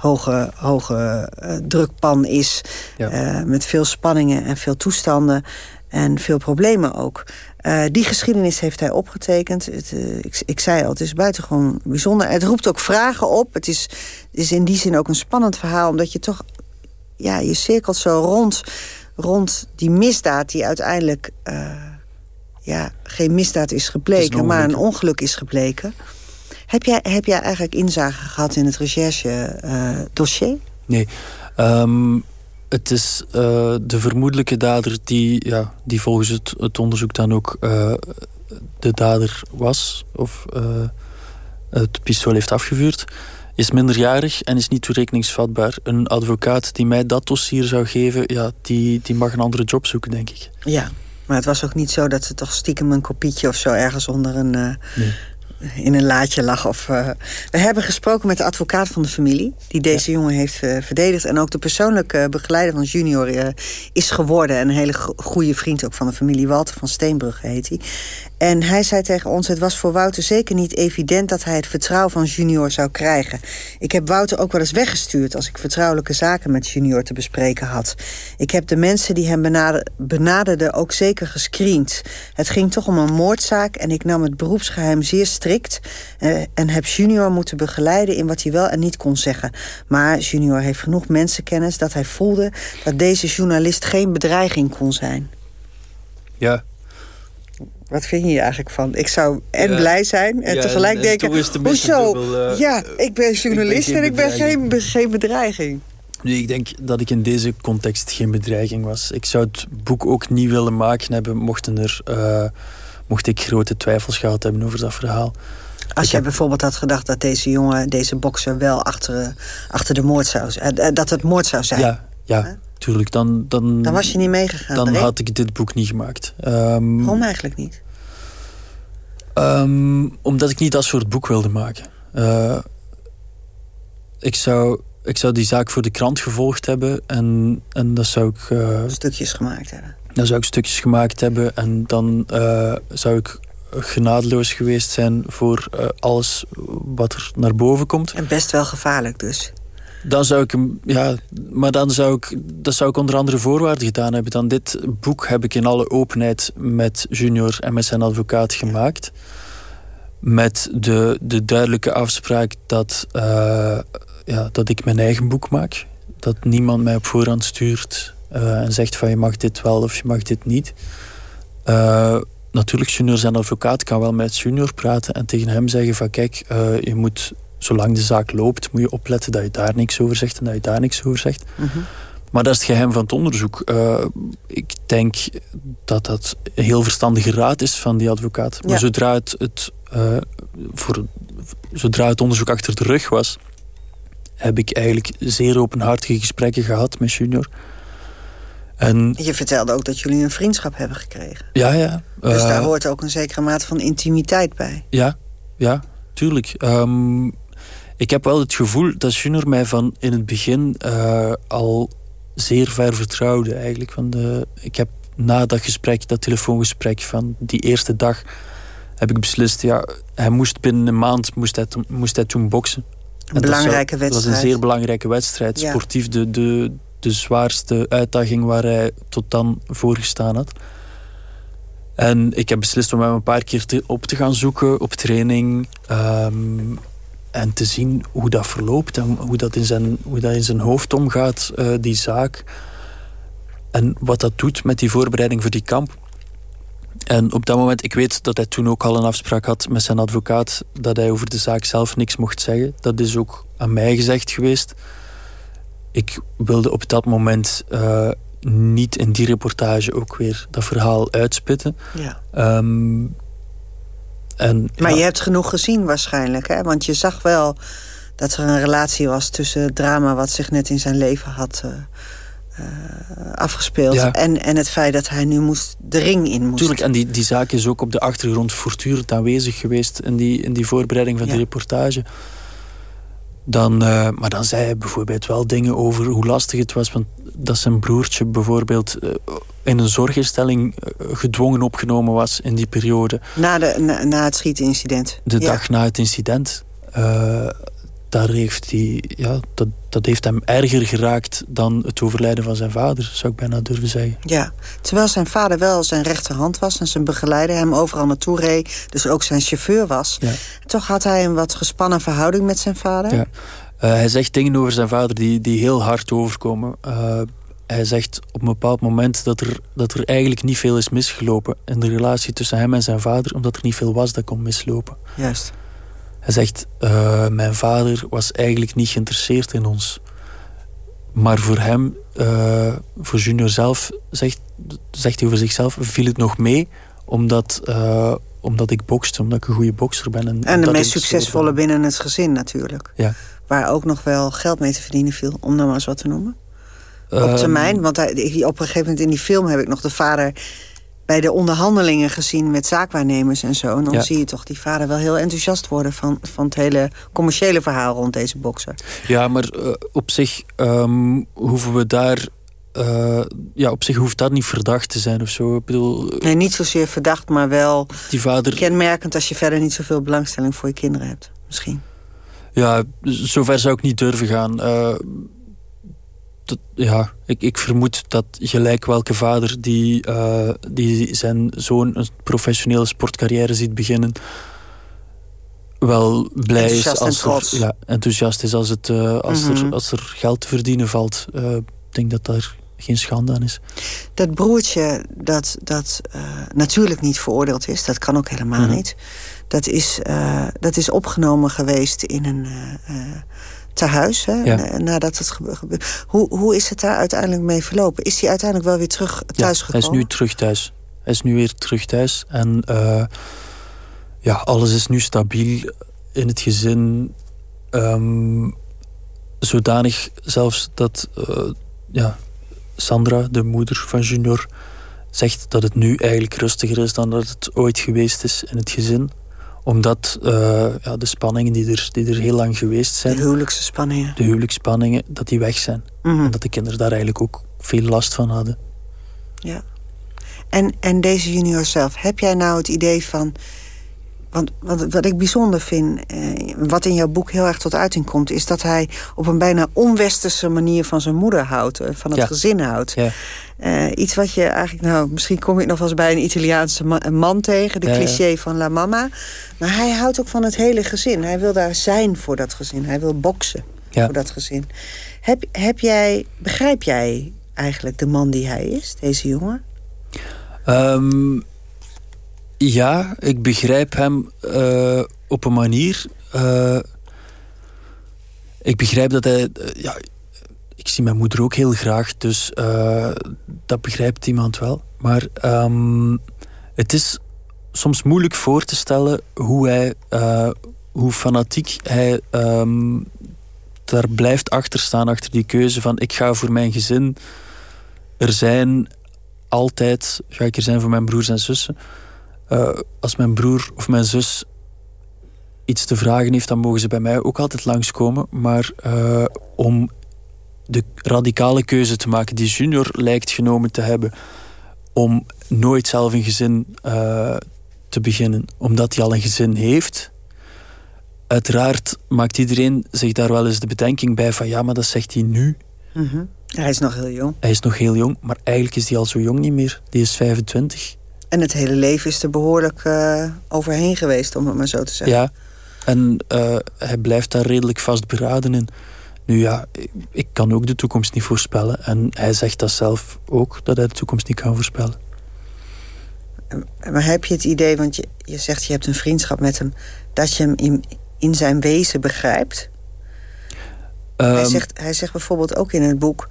hoge, hoge uh, drukpan is. Uh, met veel spanningen en veel toestanden. En veel problemen ook. Uh, die geschiedenis heeft hij opgetekend. Het, ik, ik, zei al, het is buitengewoon bijzonder. Het roept ook vragen op. Het is, het is in die zin ook een spannend verhaal. Omdat je toch... Ja, je cirkelt zo rond, rond die misdaad die uiteindelijk... ja, geen misdaad is gebleken, maar een ongeluk is gebleken. Heb jij, heb jij eigenlijk inzage gehad in het recherche-dossier? Uh, nee. Um, het is uh, de vermoedelijke dader die, ja, die volgens het, het onderzoek dan ook uh, de dader was. Of uh, het pistool heeft afgevuurd. Is minderjarig en is niet toerekeningsvatbaar. Een advocaat die mij dat dossier zou geven... Ja, die, die mag een andere job zoeken, denk ik. Ja, maar het was ook niet zo dat ze toch stiekem een kopietje of zo... ergens onder een... Nee in een laadje lag. Of, uh, we hebben gesproken met de advocaat van de familie... die deze jongen heeft uh, verdedigd. En ook de persoonlijke begeleider van Junior uh, is geworden. En een hele goede vriend ook van de familie. Walter van Steenbrugge heet hij. En hij zei tegen ons... het was voor Wouter zeker niet evident... dat hij het vertrouwen van Junior zou krijgen. Ik heb Wouter ook wel eens weggestuurd... als ik vertrouwelijke zaken met Junior te bespreken had. Ik heb de mensen die hem benader benaderden ook zeker gescreend. Het ging toch om een moordzaak... en ik nam het beroepsgeheim zeer strikt eh, en heb Junior moeten begeleiden in wat hij wel en niet kon zeggen. Maar Junior heeft genoeg mensenkennis dat hij voelde... dat deze journalist geen bedreiging kon zijn. Ja. Wat vind je hier eigenlijk van? Ik zou en blij zijn en tegelijk en, denken... hoezo? Uh, ja, ik ben journalist ik ben en ik ben geen, geen bedreiging. Nu, ik denk dat ik in deze context geen bedreiging was. Ik zou het boek ook niet willen maken hebben... mochten er... Uh, mocht ik grote twijfels gehad hebben over dat verhaal. Als jij bijvoorbeeld had gedacht dat deze jongen, deze bokser... wel achter, achter de moord zou zijn, eh, dat het moord zou zijn. Ja, ja tuurlijk. Dan, dan, dan was je niet meegegaan. Dan had ik dit boek niet gemaakt. Um, Waarom eigenlijk niet? Um, omdat ik niet dat soort boek wilde maken. Uh, ik, zou, ik zou die zaak voor de krant gevolgd hebben. En, en dat zou ik... Uh, Stukjes gemaakt hebben. Dan zou ik stukjes gemaakt hebben en dan uh, zou ik genadeloos geweest zijn voor uh, alles wat er naar boven komt. En best wel gevaarlijk dus. Dan zou ik hem, ja, maar dan zou ik, dat zou ik onder andere voorwaarden gedaan hebben. Dan dit boek heb ik in alle openheid met Junior en met zijn advocaat gemaakt. Met de, de duidelijke afspraak dat, uh, ja, dat ik mijn eigen boek maak. Dat niemand mij op voorhand stuurt en zegt van je mag dit wel of je mag dit niet. Uh, natuurlijk, junior zijn advocaat kan wel met junior praten en tegen hem zeggen van kijk, uh, je moet, zolang de zaak loopt, moet je opletten dat je daar niks over zegt en dat je daar niks over zegt. Mm -hmm. Maar dat is het geheim van het onderzoek. ik denk dat dat een heel verstandige raad is van die advocaat. Ja. Maar zodra het, het, voor, zodra het onderzoek achter de rug was, heb ik eigenlijk zeer openhartige gesprekken gehad met junior. En, je vertelde ook dat jullie een vriendschap hebben gekregen. Ja, ja. Dus uh, daar hoort ook een zekere mate van intimiteit bij. Ja, ja, tuurlijk. Um, ik heb wel het gevoel dat Junior mij van in het begin uh, al zeer ver vertrouwde eigenlijk. Want de, ik heb na dat gesprek, dat telefoongesprek van die eerste dag, heb ik beslist, ja, hij moest binnen een maand moest hij, moest hij toen boksen. Een belangrijke wedstrijd. Dat was een zeer belangrijke wedstrijd. Ja. Sportief de, de, de zwaarste uitdaging waar hij tot dan voor gestaan had. En ik heb beslist om hem een paar keer op te gaan zoeken op training. ehm, en te zien hoe dat verloopt en hoe dat in zijn, hoe dat in zijn hoofd omgaat, eh, die zaak. En wat dat doet met die voorbereiding voor die kamp. En op dat moment, ik weet dat hij toen ook al een afspraak had met zijn advocaat dat hij over de zaak zelf niks mocht zeggen. Dat is ook aan mij gezegd geweest. Ik wilde op dat moment eh, niet in die reportage ook weer dat verhaal uitspitten. Ja. Ehm, en, Maar ja, je hebt genoeg gezien waarschijnlijk, hè? Want je zag wel dat er een relatie was tussen het drama... wat zich net in zijn leven had eh, eh, afgespeeld... Ja. En, en het feit dat hij nu moest, de ring in moest. Tuurlijk, en die, die zaak is ook op de achtergrond voortdurend aanwezig geweest in die, in die voorbereiding van Ja. die reportage. Dan, eh, maar dan zei hij bijvoorbeeld wel dingen over hoe lastig het was. Want dat zijn broertje bijvoorbeeld eh, in een zorginstelling eh, gedwongen opgenomen was in die periode. Na, de, na, na het schietincident. De Ja. dag na het incident. Daar heeft hij, ja, dat, dat heeft hem erger geraakt dan het overlijden van zijn vader, zou ik bijna durven zeggen. Ja, terwijl zijn vader wel zijn rechterhand was... en zijn begeleider hem overal naartoe reed... dus ook zijn chauffeur was. Ja. Toch had hij een wat gespannen verhouding met zijn vader. Ja. Eh, hij zegt dingen over zijn vader die, die heel hard overkomen. Eh, hij zegt op een bepaald moment dat er, dat er eigenlijk niet veel is misgelopen... in de relatie tussen hem en zijn vader... omdat er niet veel was dat kon mislopen. Juist. Hij zegt, eh, mijn vader was eigenlijk niet geïnteresseerd in ons. Maar voor hem, eh, voor Junior zelf, zegt, zegt hij over zichzelf... viel het nog mee omdat, eh, omdat ik bokste, omdat ik een goede bokser ben. En, En de meest succesvolle binnen het gezin natuurlijk. Ja. Waar ook nog wel geld mee te verdienen viel, om nou maar eens wat te noemen. op Ehm, termijn, want hij, op een gegeven moment in die film heb ik nog de vader bij de onderhandelingen gezien met zaakwaarnemers en zo. En dan Ja. zie je toch die vader wel heel enthousiast worden van, van het hele commerciële verhaal rond deze bokser. Ja, maar eh, op zich ehm, hoeven we daar... eh, ja, op zich hoeft dat niet verdacht te zijn of zo. Ik bedoel, Nee, niet zozeer verdacht, maar wel die vader... kenmerkend als je verder niet zoveel belangstelling voor je kinderen hebt. Misschien. Ja, zover zou ik niet durven gaan. Eh, ja, ik, ik vermoed dat gelijk welke vader die, eh, die zijn zoon een professionele sportcarrière ziet beginnen, wel blij is als er, ja, enthousiast is als, het, eh, als, Mhm. er, als er geld te verdienen valt. Eh, ik denk dat daar geen schande aan is. Dat broertje dat, dat natuurlijk niet veroordeeld is, dat kan ook helemaal Mhm. niet. Dat is, dat is opgenomen geweest in een eh, tehuis, hè, Ja. nadat het gebe- gebeurde. Hoe, hoe is het daar uiteindelijk mee verlopen? Is hij uiteindelijk wel weer terug thuis ja, gekomen? Hij is nu terug thuis. Hij is nu weer terug thuis. En eh, ja, alles is nu stabiel in het gezin. Ehm, zodanig zelfs dat eh, ja, Sandra, de moeder van Junior, zegt dat het nu eigenlijk rustiger is dan dat het ooit geweest is in het gezin. Omdat eh, ja, de spanningen die er, die er heel lang geweest zijn, De huwelijkse spanningen. de huwelijksspanningen, dat die weg zijn. Mhm. En dat de kinderen daar eigenlijk ook veel last van hadden. Ja. En, en deze junior zelf, heb jij nou het idee van... Want wat, wat ik bijzonder vind, eh, wat in jouw boek heel erg tot uiting komt... is dat hij op een bijna onwesterse manier van zijn moeder houdt. eh, Van het Ja. gezin houdt. Ja. Eh, iets wat je eigenlijk, nou, misschien kom je nog wel eens bij een Italiaanse ma- een man tegen. De Ja, cliché van La Mama. Maar hij houdt ook van het hele gezin. Hij wil daar zijn voor dat gezin. Hij wil boksen voor dat gezin. Heb, heb jij, begrijp jij eigenlijk de man die hij is, deze jongen? Ehm, ja, ik begrijp hem eh, op een manier. eh, ik begrijp dat hij. eh, ja, ik zie mijn moeder ook heel graag, dus dat begrijpt iemand wel. Maar ehm, het is soms moeilijk voor te stellen hoe hij, hoe fanatiek hij ehm, daar blijft achter staan, achter die keuze van ik ga voor mijn gezin er zijn altijd ga ik er zijn voor mijn broers en zussen. Eh, als mijn broer of mijn zus iets te vragen heeft, dan mogen ze bij mij ook altijd langskomen. Maar eh, om de radicale keuze te maken die Junior lijkt genomen te hebben, om nooit zelf een gezin uh, te beginnen. Omdat hij al een gezin heeft. Uiteraard maakt iedereen zich daar wel eens de bedenking bij van ja, maar dat zegt hij nu. Mm -hmm. Hij is nog heel jong. Hij is nog heel jong, maar eigenlijk is hij al zo jong niet meer. Die is 25. En het hele leven is er behoorlijk uh, overheen geweest, om het maar zo te zeggen. Ja, en uh, hij blijft daar redelijk vastberaden in. Nu ja, ik kan ook de toekomst niet voorspellen. En hij zegt dat zelf ook, dat hij de toekomst niet kan voorspellen. Maar heb je het idee, want je, je zegt je hebt een vriendschap met hem... dat je hem in, in zijn wezen begrijpt? Um, hij, zegt, hij zegt bijvoorbeeld ook in het boek...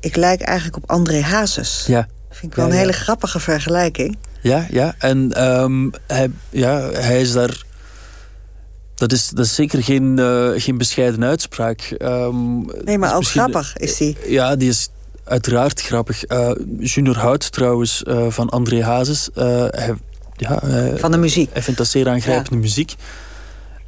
ik lijk eigenlijk op André Hazes. Ja. Vind ik wel ja, een hele ja. grappige vergelijking. Ja, ja. En um, hij, ja, hij is daar... Dat is, dat is zeker geen, uh, geen bescheiden uitspraak. Um, nee, maar ook grappig is die. Ja, die is uiteraard grappig. Uh, Junior Hout trouwens, uh, van André Hazes. hij, ja, van de muziek. Hij vindt dat zeer aangrijpende ja. muziek.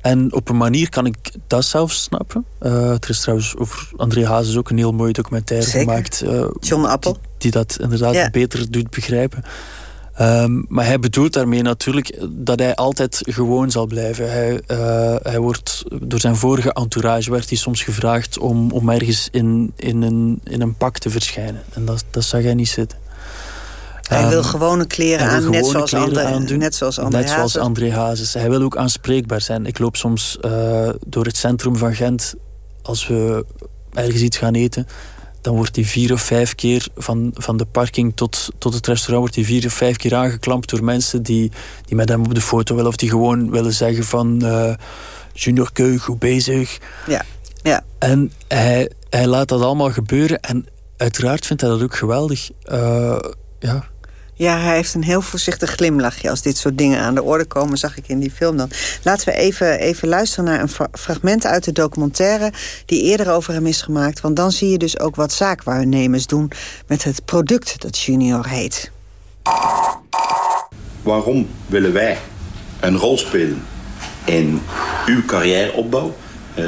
En op een manier kan ik dat zelf snappen. Uh, er is trouwens over André Hazes ook een heel mooie documentaire Zeker. gemaakt. Uh, John Appel. Die, die, dat inderdaad ja. beter doet begrijpen. Um, maar hij bedoelt daarmee natuurlijk dat hij altijd gewoon zal blijven. Hij, uh, hij wordt, door zijn vorige entourage werd hij soms gevraagd om, om ergens in, in, een, in een pak te verschijnen. En dat, dat zag hij niet zitten. Hij um, wil gewone kleren aan, gewone net, zoals kleren André, aandoen, net zoals André Net zoals Hazes. André Hazes. Hij wil ook aanspreekbaar zijn. Ik loop soms uh, door het centrum van Gent als we ergens iets gaan eten. Dan wordt hij vier of vijf keer van, van de parking tot, tot het restaurant... wordt hij vier of vijf keer aangeklampt door mensen die, die met hem op de foto willen... of die gewoon willen zeggen van... Uh, Junior Keu, goed bezig. Ja, ja. En hij, hij laat dat allemaal gebeuren. En uiteraard vindt hij dat ook geweldig. Uh, ja, ja, hij heeft een heel voorzichtig glimlachje als dit soort dingen aan de orde komen, zag ik in die film dan. Laten we even, even luisteren naar een fragment uit de documentaire die eerder over hem is gemaakt. Want dan zie je dus ook wat zaakwaarnemers doen met het product dat Junior heet. Waarom willen wij een rol spelen in uw carrièreopbouw? Uh,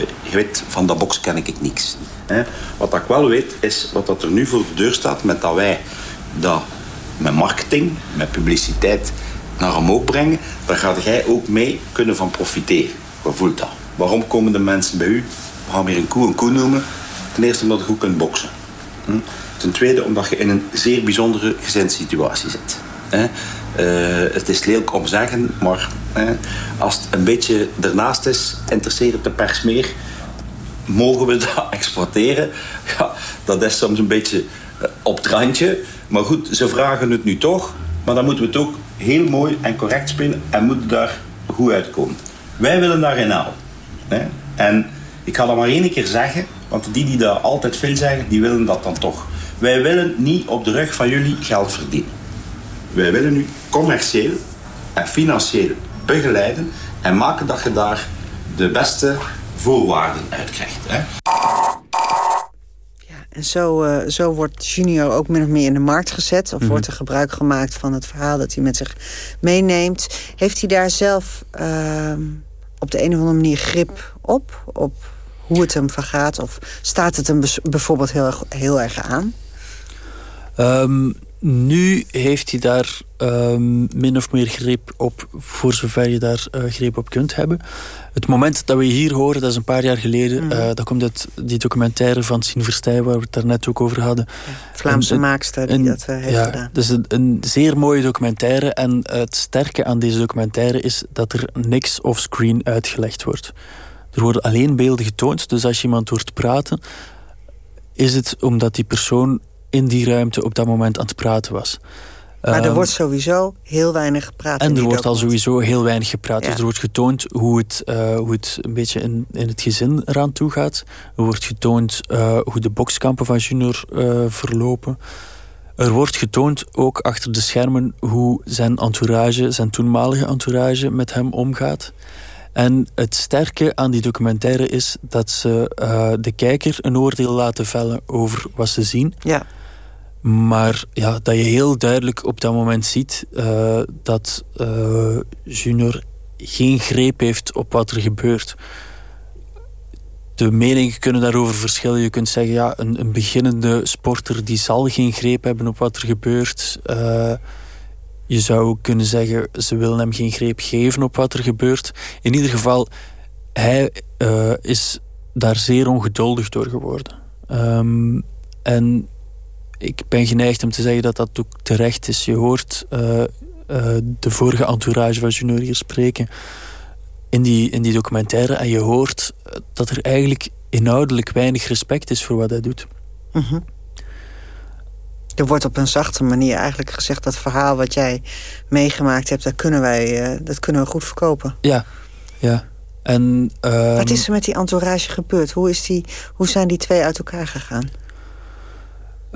je weet, van dat box ken ik niks. Hè? Wat ik wel weet, is wat dat er nu voor de deur staat met dat wij dat met marketing, met publiciteit naar omhoog brengen, daar gaat jij ook mee kunnen van profiteren. Wat voelt dat? Waarom komen de mensen bij u? We gaan weer een koe een koe noemen. Ten eerste omdat je goed kunt boksen. Hm? Ten tweede omdat je in een zeer bijzondere gezinssituatie zit. Uh, het is lelijk om te zeggen, maar als het een beetje ernaast is, interesseert de pers meer. Mogen we dat exporteren? Ja, dat is soms een beetje op het randje. Maar goed, ze vragen het nu toch. Maar dan moeten we het ook heel mooi en correct spelen en moeten daar goed uitkomen. Wij willen halen. Hè? En ik ga dat maar één keer zeggen, want die die daar altijd veel zeggen, die willen dat dan toch. Wij willen niet op de rug van jullie geld verdienen. Wij willen nu commercieel en financieel begeleiden en maken dat je daar de beste voorwaarden uit krijgt. Hè? En zo, uh, zo wordt Junior ook min of meer in de markt gezet. Of Mhm. wordt er gebruik gemaakt van het verhaal dat hij met zich meeneemt. Heeft hij daar zelf uh, op de een of andere manier grip op? Op hoe het hem vergaat? Of staat het hem bijvoorbeeld heel erg, heel erg aan? Um, nu heeft hij daar um, min of meer grip op, voor zover je daar uh, greep op kunt hebben. Het moment dat we hier horen, dat is een paar jaar geleden, mm. uh, dat komt uit die documentaire van Sien Verstij, waar we het daarnet ook over hadden. Vlaamse een, maakster die een, dat uh, heeft ja, gedaan. Dus een, een zeer mooie documentaire. En het sterke aan deze documentaire is dat er niks offscreen uitgelegd wordt. Er worden alleen beelden getoond, dus als je iemand hoort praten, is het omdat die persoon in die ruimte op dat moment aan het praten was. Maar er um, wordt sowieso heel weinig gepraat. En er wordt al sowieso heel weinig gepraat. Ja. Dus er wordt getoond hoe het, uh, hoe het een beetje in, in het gezin eraan toe gaat. Er wordt getoond uh, hoe de bokskampen van Junior uh, verlopen. Er wordt getoond ook achter de schermen hoe zijn entourage, zijn toenmalige entourage met hem omgaat. En het sterke aan die documentaire is dat ze de kijker een oordeel laten vellen over wat ze zien. Ja. Maar ja, dat je heel duidelijk op dat moment ziet uh, dat uh, Junior geen greep heeft op wat er gebeurt. de meningen kunnen daarover verschillen. Je kunt zeggen, ja, een, een beginnende sporter die zal geen greep hebben op wat er gebeurt. Uh, je zou kunnen zeggen, ze willen hem geen greep geven op wat er gebeurt. In ieder geval, hij is daar zeer ongeduldig door geworden. Um, en ik ben geneigd om te zeggen dat dat ook terecht is. Je hoort uh, uh, de vorige entourage van Junior hier spreken in die, in die documentaire. En je hoort dat er eigenlijk inhoudelijk weinig respect is voor wat hij doet. Mm -hmm. Er wordt op een zachte manier eigenlijk gezegd... dat verhaal wat jij meegemaakt hebt, dat kunnen, wij, uh, dat kunnen we goed verkopen. Ja, ja. En, um... Wat is er met die entourage gebeurd? Hoe, is die, hoe zijn die twee uit elkaar gegaan?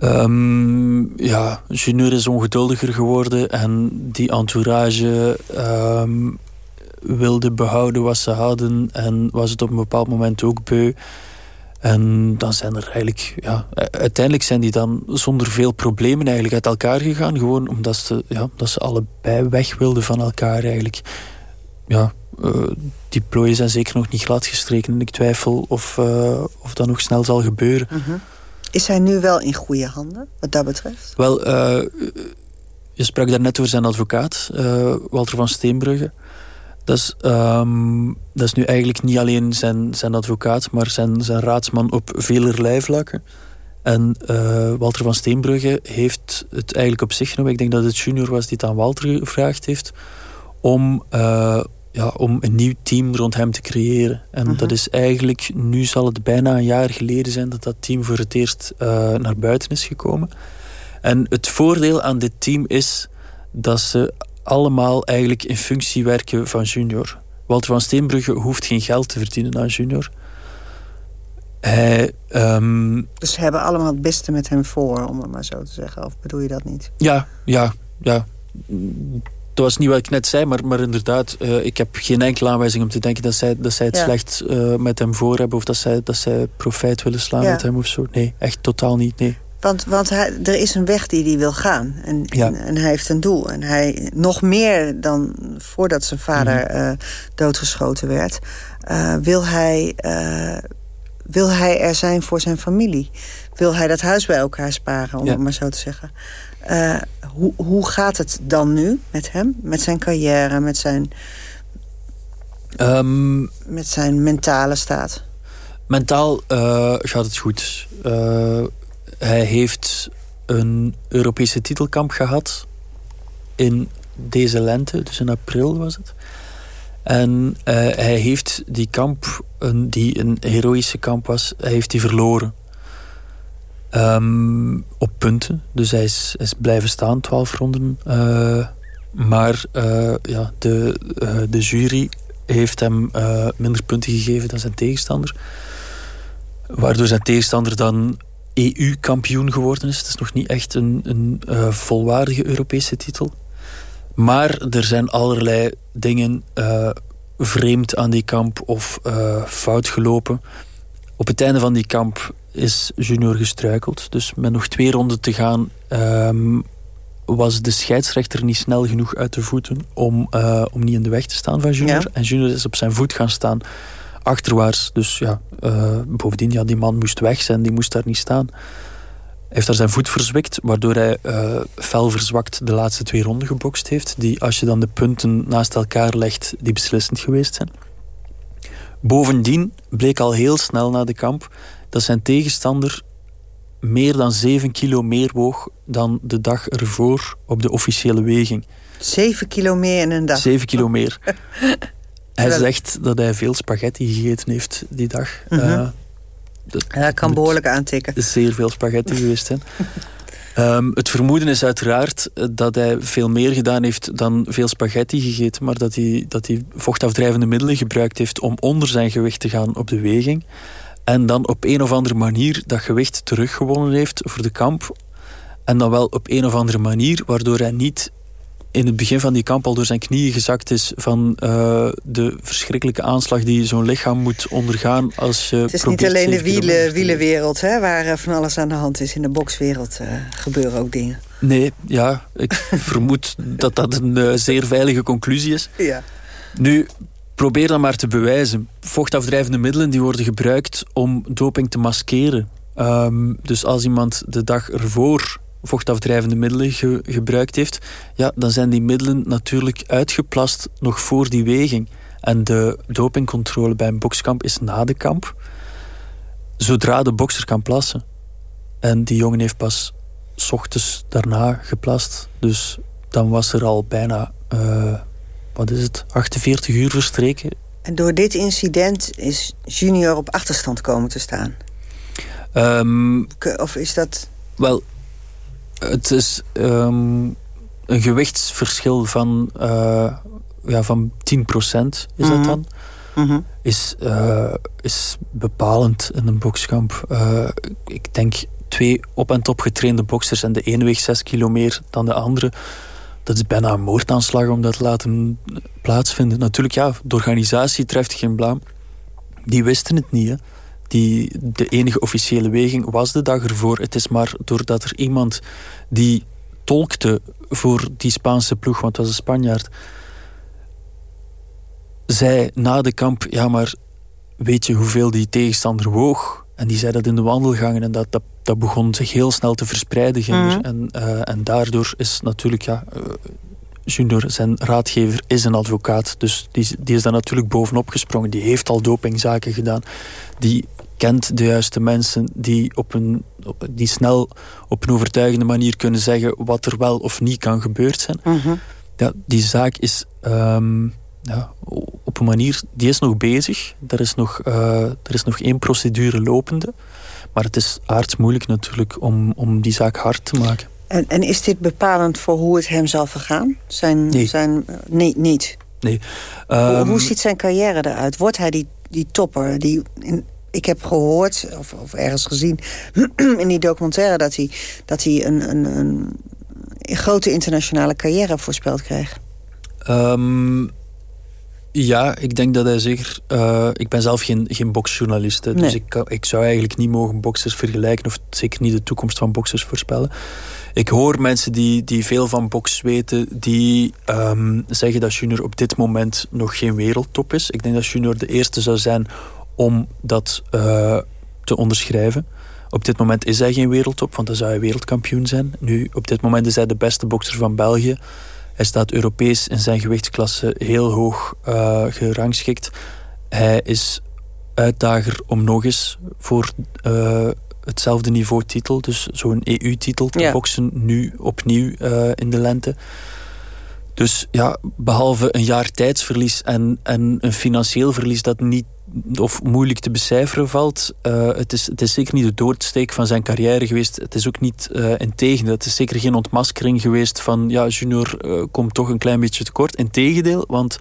Um, ja, Junior is ongeduldiger geworden en die entourage um, wilde behouden wat ze hadden en was het op een bepaald moment ook beu. En dan zijn er eigenlijk, ja, uiteindelijk zijn die dan zonder veel problemen eigenlijk uit elkaar gegaan. Gewoon omdat ze, ja, dat ze allebei weg wilden van elkaar eigenlijk. Ja, uh, die plooien zijn zeker nog niet gladgestreken. En ik twijfel of, uh, of dat nog snel zal gebeuren. -huh. Is hij nu wel in goede handen, wat dat betreft? Wel, uh, je sprak daarnet over zijn advocaat, Walter van Steenbrugge. Dat is, um, dat is nu eigenlijk niet alleen zijn, zijn advocaat, maar zijn, zijn raadsman op velerlei vlakken. En uh, Walter van Steenbrugge heeft het eigenlijk op zich genomen. Ik denk dat het junior was die het aan Walter gevraagd heeft. Om, ja, om een nieuw team rond hem te creëren. En uh -huh. dat is eigenlijk, nu zal het bijna een jaar geleden zijn dat dat team voor het eerst uh, naar buiten is gekomen. En het voordeel aan dit team is dat ze allemaal eigenlijk in functie werken van Junior. Walter van Steenbrugge hoeft geen geld te verdienen aan Junior. Hij, um... Dus ze hebben allemaal het beste met hem voor, om het maar zo te zeggen. Of bedoel je dat niet? Ja, ja, ja. Dat was niet wat ik net zei, maar, maar inderdaad, uh, ik heb geen enkele aanwijzing om te denken dat zij, dat zij het ja. slecht uh, met hem voor hebben of dat zij, dat zij profijt willen slaan ja. met hem of zo. Nee, echt totaal niet, nee. Want, want hij, er is een weg die hij wil gaan. En, ja. en, en, hij heeft een doel. En hij, nog meer dan voordat zijn vader mm -hmm. uh, doodgeschoten werd... Wil, hij, wil hij er zijn voor zijn familie. Wil hij dat huis bij elkaar sparen, om ja. het maar zo te zeggen. hoe, hoe gaat het dan nu met hem? Met zijn carrière, met zijn, um, met zijn mentale staat? Mentaal gaat het goed. Hij heeft een Europese titelkamp gehad in deze lente, dus in april was het. En uh, hij heeft die kamp, een, die een heroïsche kamp was, hij heeft die verloren. Um, op punten. Dus hij is, is blijven staan, twaalf ronden. Uh, maar uh, ja, de, de jury heeft hem minder punten gegeven dan zijn tegenstander. Waardoor zijn tegenstander dan EU-kampioen geworden is. Het is nog niet echt een, een volwaardige Europese titel. Maar er zijn allerlei dingen uh, vreemd aan die kamp of uh, fout gelopen. Op het einde van die kamp is Junior gestruikeld. Dus met nog twee ronden te gaan... Um, was de scheidsrechter niet snel genoeg uit de voeten... om, om niet in de weg te staan van Junior. Ja. En Junior is op zijn voet gaan staan achterwaarts. Dus ja, bovendien, ja, die man moest weg zijn, die moest daar niet staan. Hij heeft daar zijn voet verzwikt, waardoor hij uh, fel verzwakt de laatste twee ronden gebokst heeft. Die, als je dan de punten naast elkaar legt, die beslissend geweest zijn. Bovendien bleek al heel snel na de kamp dat zijn tegenstander meer dan 7 kilo meer woog dan de dag ervoor op de officiële weging. 7 kilo meer in een dag? 7 kilo meer. Hij zegt dat hij veel spaghetti gegeten heeft die dag. Uh, dat, ja, kan behoorlijk aantikken. Zeer veel spaghetti geweest zijn. Um, het vermoeden is uiteraard dat hij veel meer gedaan heeft dan veel spaghetti gegeten, maar dat hij, dat hij vochtafdrijvende middelen gebruikt heeft om onder zijn gewicht te gaan op de weging. En dan op een of andere manier dat gewicht teruggewonnen heeft voor de kamp. En dan wel op een of andere manier, waardoor hij niet in het begin van die kamp al door zijn knieën gezakt is van uh, de verschrikkelijke aanslag die zo'n lichaam moet ondergaan als je Het is niet alleen de wielen, wielenwereld hè, waar van alles aan de hand is. In de bokswereld uh, gebeuren ook dingen. Nee, ja, ik vermoed dat dat een zeer veilige conclusie is. Ja. Nu, probeer dan maar te bewijzen. Vochtafdrijvende middelen die worden gebruikt om doping te maskeren. Ehm, dus als iemand de dag ervoor vochtafdrijvende middelen gebruikt heeft, ja, dan zijn die middelen natuurlijk uitgeplast nog voor die weging. En de dopingcontrole bij een bokskamp is na de kamp, zodra de bokser kan plassen. En die jongen heeft pas s ochtends daarna geplast. Dus dan was er al bijna, uh, wat is het, 48 uur verstreken. En door dit incident is Junior op achterstand komen te staan? Um, of is dat... Wel, het is um, een gewichtsverschil van, uh, ja, van 10% is mm -hmm. dat mhm. dan. Mm -hmm. is, uh, is bepalend in een bokskamp. Uh, ik denk twee op en top getrainde boksers en de ene weegt 6 kilo meer dan de andere. Dat is bijna een moordaanslag om dat te laten plaatsvinden. Natuurlijk, ja, de organisatie treft geen blaam. Die wisten het niet, hè. Die, de enige officiële weging was de dag ervoor. Het is maar doordat er iemand die tolkte voor die Spaanse ploeg, want het was een Spanjaard, zei na de kamp, ja maar weet je hoeveel die tegenstander woog? En die zei dat in de wandelgangen en dat, dat, dat begon zich heel snel te verspreiden. Mm en, uh, en daardoor is natuurlijk, ja, uh, Junior, zijn raadgever, is een advocaat. Dus die, die is daar natuurlijk bovenop gesprongen. Die heeft al dopingzaken gedaan. Die kent de juiste mensen die, op een, die snel op een overtuigende manier kunnen zeggen wat er wel of niet kan gebeurd zijn. Mhm. ja, die zaak is um, ja, op een manier, die is nog bezig. Er is nog, uh, er is nog één procedure lopende. Maar het is aardsmoeilijk natuurlijk om, om die zaak hard te maken. En, en is dit bepalend voor hoe het hem zal vergaan? Zijn, nee. Zijn, nee, niet? Nee. Um, hoe, ehm, hoe, ziet zijn carrière eruit? Wordt hij die, die topper die in, ik heb gehoord, of, of ergens gezien in die documentaire... dat hij, dat hij een, een, een, een grote internationale carrière voorspeld kreeg. Um, ja, ik denk dat hij zeker... Uh, ik ben zelf geen, geen boksjournalist, dus nee. ik, ik zou eigenlijk niet mogen boksers vergelijken... of zeker niet de toekomst van boksers voorspellen. Ik hoor mensen die, die veel van boks weten... die um, zeggen dat Junior op dit moment nog geen wereldtop is. Ik denk dat Junior de eerste zou zijn om dat uh, te onderschrijven. Op dit moment is hij geen wereldtop, want dan zou hij wereldkampioen zijn. Nu, op dit moment is hij de beste bokser van België. Hij staat Europees in zijn gewichtsklasse heel hoog uh, gerangschikt. Hij is uitdager om nog eens voor uh, hetzelfde niveau titel, dus zo'n EU-titel te ja. boksen, nu opnieuw uh, in de lente. Dus ja, behalve een jaar tijdsverlies en, en een financieel verlies dat niet of moeilijk te becijferen valt. Uh, het, is, het is zeker niet de doodsteek van zijn carrière geweest. Het is ook niet uh, in tegendeel. Het is zeker geen ontmaskering geweest van ja, Junior uh, komt toch een klein beetje tekort. Integendeel, want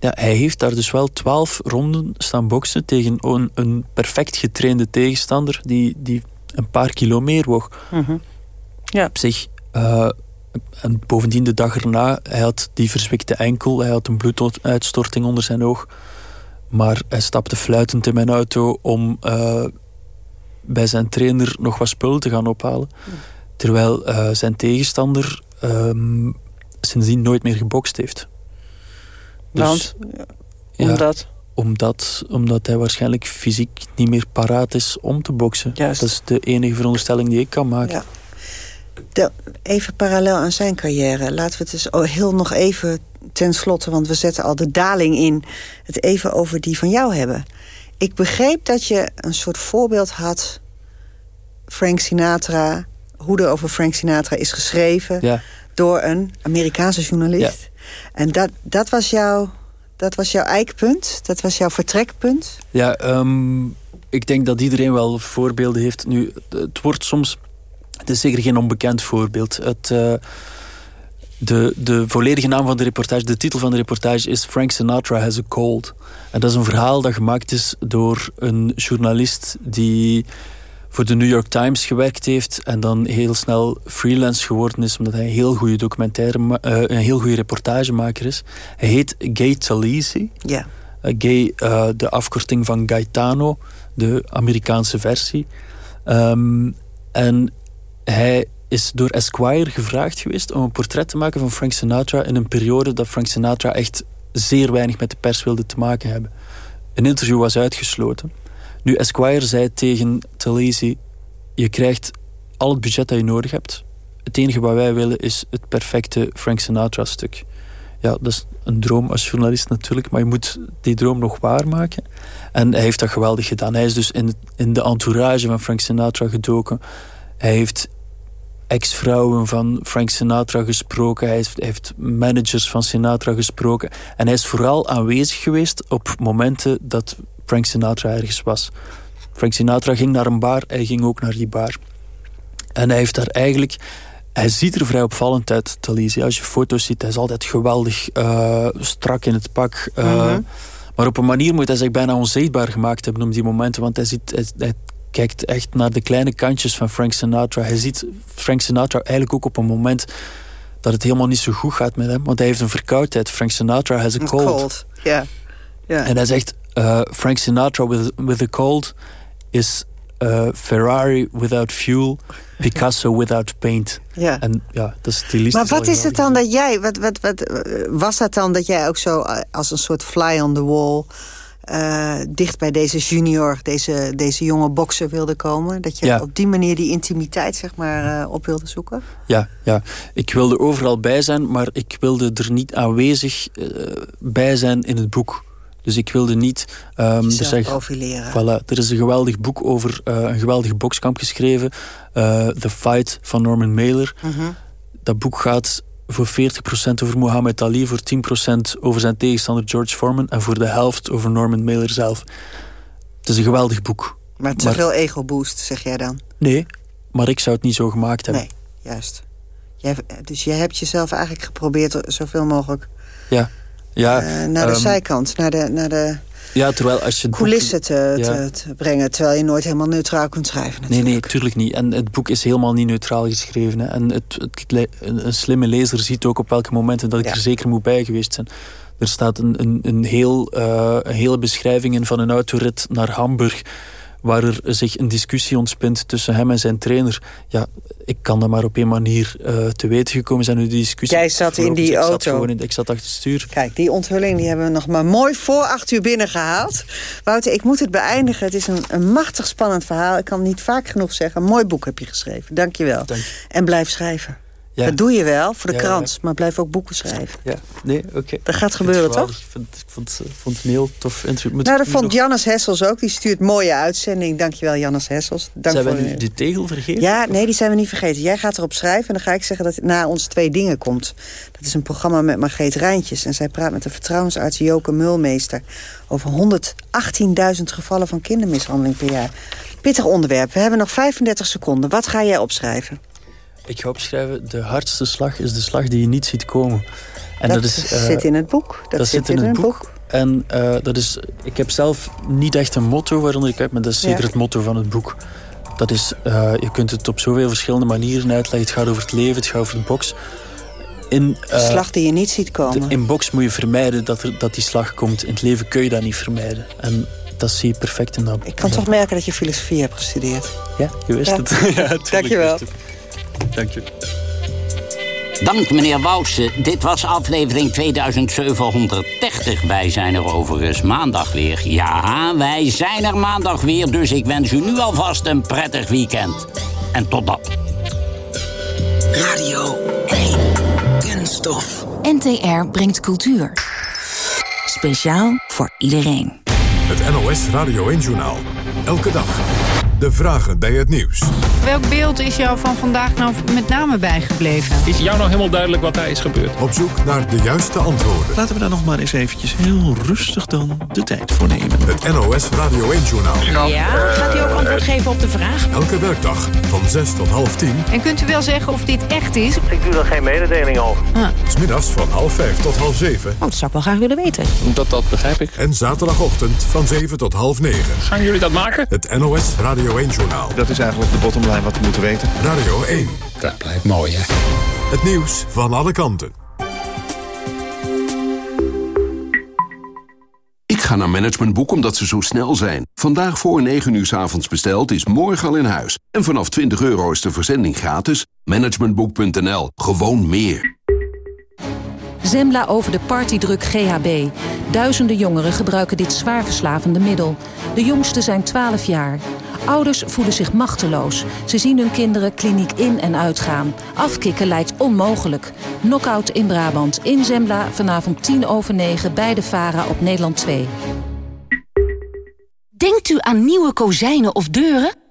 ja, hij heeft daar dus wel twaalf ronden staan boksen tegen een, een perfect getrainde tegenstander die, die een paar kilo meer woog. Mm -hmm. Ja. Op zich en bovendien de dag erna, hij had die verzwikte enkel, hij had een bloeduitstorting onder zijn oog. Maar hij stapte fluitend in mijn auto om uh, bij zijn trainer nog wat spullen te gaan ophalen. Terwijl uh, zijn tegenstander um, sindsdien nooit meer gebokst heeft. Dus, Want? Ja, omdat? Omdat, omdat hij waarschijnlijk fysiek niet meer paraat is om te boksen. Juist. Dat is de enige veronderstelling die ik kan maken. Ja. De, even parallel aan zijn carrière. Laten we het dus heel nog even ten slotte... want we zetten al de daling in... het even over die van jou hebben. Ik begreep dat je een soort voorbeeld had... Frank Sinatra... hoe er over Frank Sinatra is geschreven... Ja. door een Amerikaanse journalist. Ja. En dat, dat, was jouw, dat was jouw eikpunt? Dat was jouw vertrekpunt? Ja, um, ik denk dat iedereen wel voorbeelden heeft. Nu, het wordt soms het is zeker geen onbekend voorbeeld. Het, uh, de, de volledige naam van de reportage, de titel van de reportage is Frank Sinatra has a cold. En dat is een verhaal dat gemaakt is door een journalist die voor de New York Times gewerkt heeft en dan heel snel freelance geworden is omdat hij een heel goede documentaire, uh, een heel goede reportagemaker is. Hij heet Gay Talese. Ja. Uh, Gay, de afkorting van Gaetano, de Amerikaanse versie. Um, en hij is door Esquire gevraagd geweest om een portret te maken van Frank Sinatra in een periode dat Frank Sinatra echt zeer weinig met de pers wilde te maken hebben. Een interview was uitgesloten. Nu, Esquire zei tegen Talisi... je krijgt al het budget dat je nodig hebt. Het enige wat wij willen is het perfecte Frank Sinatra-stuk. Ja, dat is een droom als journalist natuurlijk, maar je moet die droom nog waarmaken. En hij heeft dat geweldig gedaan. Hij is dus in, in de entourage van Frank Sinatra gedoken. Hij heeft ex-vrouwen van Frank Sinatra gesproken. Hij heeft, managers van Sinatra gesproken. En hij is vooral aanwezig geweest op momenten dat Frank Sinatra ergens was. Frank Sinatra ging naar een bar, hij ging ook naar die bar. En hij heeft daar eigenlijk... Hij ziet er vrij opvallend uit, Talisi. Als je foto's ziet, hij is altijd geweldig uh, strak in het pak. Uh, mm -hmm. Maar op een manier moet hij zich bijna onzichtbaar gemaakt hebben op die momenten. Want hij, ziet, hij, hij kijkt echt naar de kleine kantjes van Frank Sinatra. Hij ziet Frank Sinatra eigenlijk ook op een moment dat het helemaal niet zo goed gaat met hem. Want hij heeft een verkoudheid. Frank Sinatra has a cold. cold. Yeah. Yeah. En hij zegt, uh, Frank Sinatra with, with a cold is uh, Ferrari without fuel, Picasso without paint. Ja. En ja, dat is stilistisch. Maar wat is het dan dat jij, wat, wat, wat, was dat dan dat jij ook zo als een soort fly on the wall... Uh, dicht bij deze junior, deze, deze jonge bokser wilde komen? Dat je Ja. op die manier die intimiteit zeg maar, uh, op wilde zoeken? Ja, ja, ik wilde overal bij zijn, maar ik wilde er niet aanwezig uh, bij zijn in het boek. Dus ik wilde niet... Um, Jezelf zeg, profileren. Voilà, er is een geweldig boek over een geweldig bokskamp geschreven. The Fight van Norman Mailer. -hmm. Dat boek gaat voor 40% over Muhammad Ali, voor 10% over zijn tegenstander George Foreman en voor de helft over Norman Mailer zelf. Het is een geweldig boek. Maar te veel ego-boost, zeg jij dan? Nee, maar ik zou het niet zo gemaakt hebben. Nee, juist. Jij, dus jij hebt jezelf eigenlijk geprobeerd zoveel mogelijk... Ja. Ja, uh, naar de um, zijkant, naar de, naar de ja, terwijl als je coulissen te, ja. te, te, brengen... terwijl je nooit helemaal neutraal kunt schrijven. Natuurlijk. Nee, nee, tuurlijk niet. En het boek is helemaal niet neutraal geschreven. Hè. En het, het, een slimme lezer ziet ook op welke momenten... dat ik ja. er zeker moet bij geweest zijn. Er staat een, een, een, heel, uh, een hele beschrijving in van een autorit naar Hamburg waar er zich een discussie ontspint tussen hem en zijn trainer. Ja, ik kan dat maar op één manier uh, te weten gekomen zijn hoe die discussie... Jij zat in die ik auto. Zat in, ik zat achter het stuur. Kijk, die onthulling die hebben we nog maar mooi voor acht uur binnengehaald. Wouter, ik moet het beëindigen. Het is een, een machtig spannend verhaal. Ik kan niet vaak genoeg zeggen. Een mooi boek heb je geschreven. Dank je wel. En blijf schrijven. Ja. Dat doe je wel voor de ja, krant, ja. maar blijf ook boeken schrijven. Ja, nee, oké. Okay. Dat gaat gebeuren, toch? Ik vond, ik vond, vond het een heel tof interview. Nou, dat vond nog... Jannes Hessels ook. Die stuurt mooie uitzending. Dankjewel, Jannes Hessels. Dank zijn voor we de tegel vergeten? Ja, nee, die zijn we niet vergeten. Jij gaat erop schrijven en dan ga ik zeggen dat het na ons twee dingen komt. Dat is een programma met Margreet Rijntjes. En zij praat met de vertrouwensarts Joke Mulmeester... over 118.000 gevallen van kindermishandeling per jaar. Pittig onderwerp. We hebben nog 35 seconden. Wat ga jij opschrijven? Ik ga opschrijven, de hardste slag is de slag die je niet ziet komen. En dat, dat is, uh, zit in het boek. Dat, dat zit in, in het boek. boek. En uh, dat is, ik heb zelf niet echt een motto waaronder ik heb, maar dat is zeker ja. het motto van het boek. Dat is, uh, je kunt het op zoveel verschillende manieren uitleggen. Het gaat over het leven, het gaat over de box. In, de slag die je niet ziet komen. De, in box moet je vermijden dat, er, dat die slag komt. In het leven kun je dat niet vermijden. En dat zie je perfect in dat Ik kan toch merken dat je filosofie hebt gestudeerd. Ja, je wist ja. het. ja, Dank je wel. Dank je. Dank meneer Wouwsen. Dit was aflevering 2730. Wij zijn er overigens maandag weer. Ja, wij zijn er maandag weer, dus ik wens u nu alvast een prettig weekend. En tot dan. Radio 1. Kunststof. NTR brengt cultuur. Speciaal voor iedereen. Het NOS Radio 1-journaal. Elke dag. De vragen bij het nieuws. Welk beeld is jou van vandaag nou met name bijgebleven? Is jou nou helemaal duidelijk wat daar is gebeurd? Op zoek naar de juiste antwoorden. Laten we daar nog maar eens eventjes heel rustig dan de tijd voor nemen. Het NOS Radio 1-journaal. Ja, gaat u ook antwoord geven op de vraag? Elke werkdag van 6 tot half 10. En kunt u wel zeggen of dit echt is? Ik doe er geen mededeling over. Ah. Smiddags van half 5 tot half 7. Oh, dat zou ik wel graag willen weten. Dat, dat begrijp ik. En zaterdagochtend van 7 tot half 9. Gaan jullie dat maken? Het NOS Radio 1-journaal. Dat is eigenlijk de bottomline wat we moeten weten. Radio 1. Dat blijft mooi, hè? Het nieuws van alle kanten. Ik ga naar Managementboek omdat ze zo snel zijn. Vandaag voor 9 uur 's avonds besteld is morgen al in huis. En vanaf 20 euro is de verzending gratis. Managementboek.nl. Gewoon meer. Zembla over de partydruk GHB. Duizenden jongeren gebruiken dit zwaar verslavende middel. De jongsten zijn 12 jaar. Ouders voelen zich machteloos. Ze zien hun kinderen kliniek in en uitgaan. Afkicken lijkt onmogelijk. Knockout in Brabant. In Zembla vanavond 10 over 9 bij de VARA op Nederland 2. Denkt u aan nieuwe kozijnen of deuren?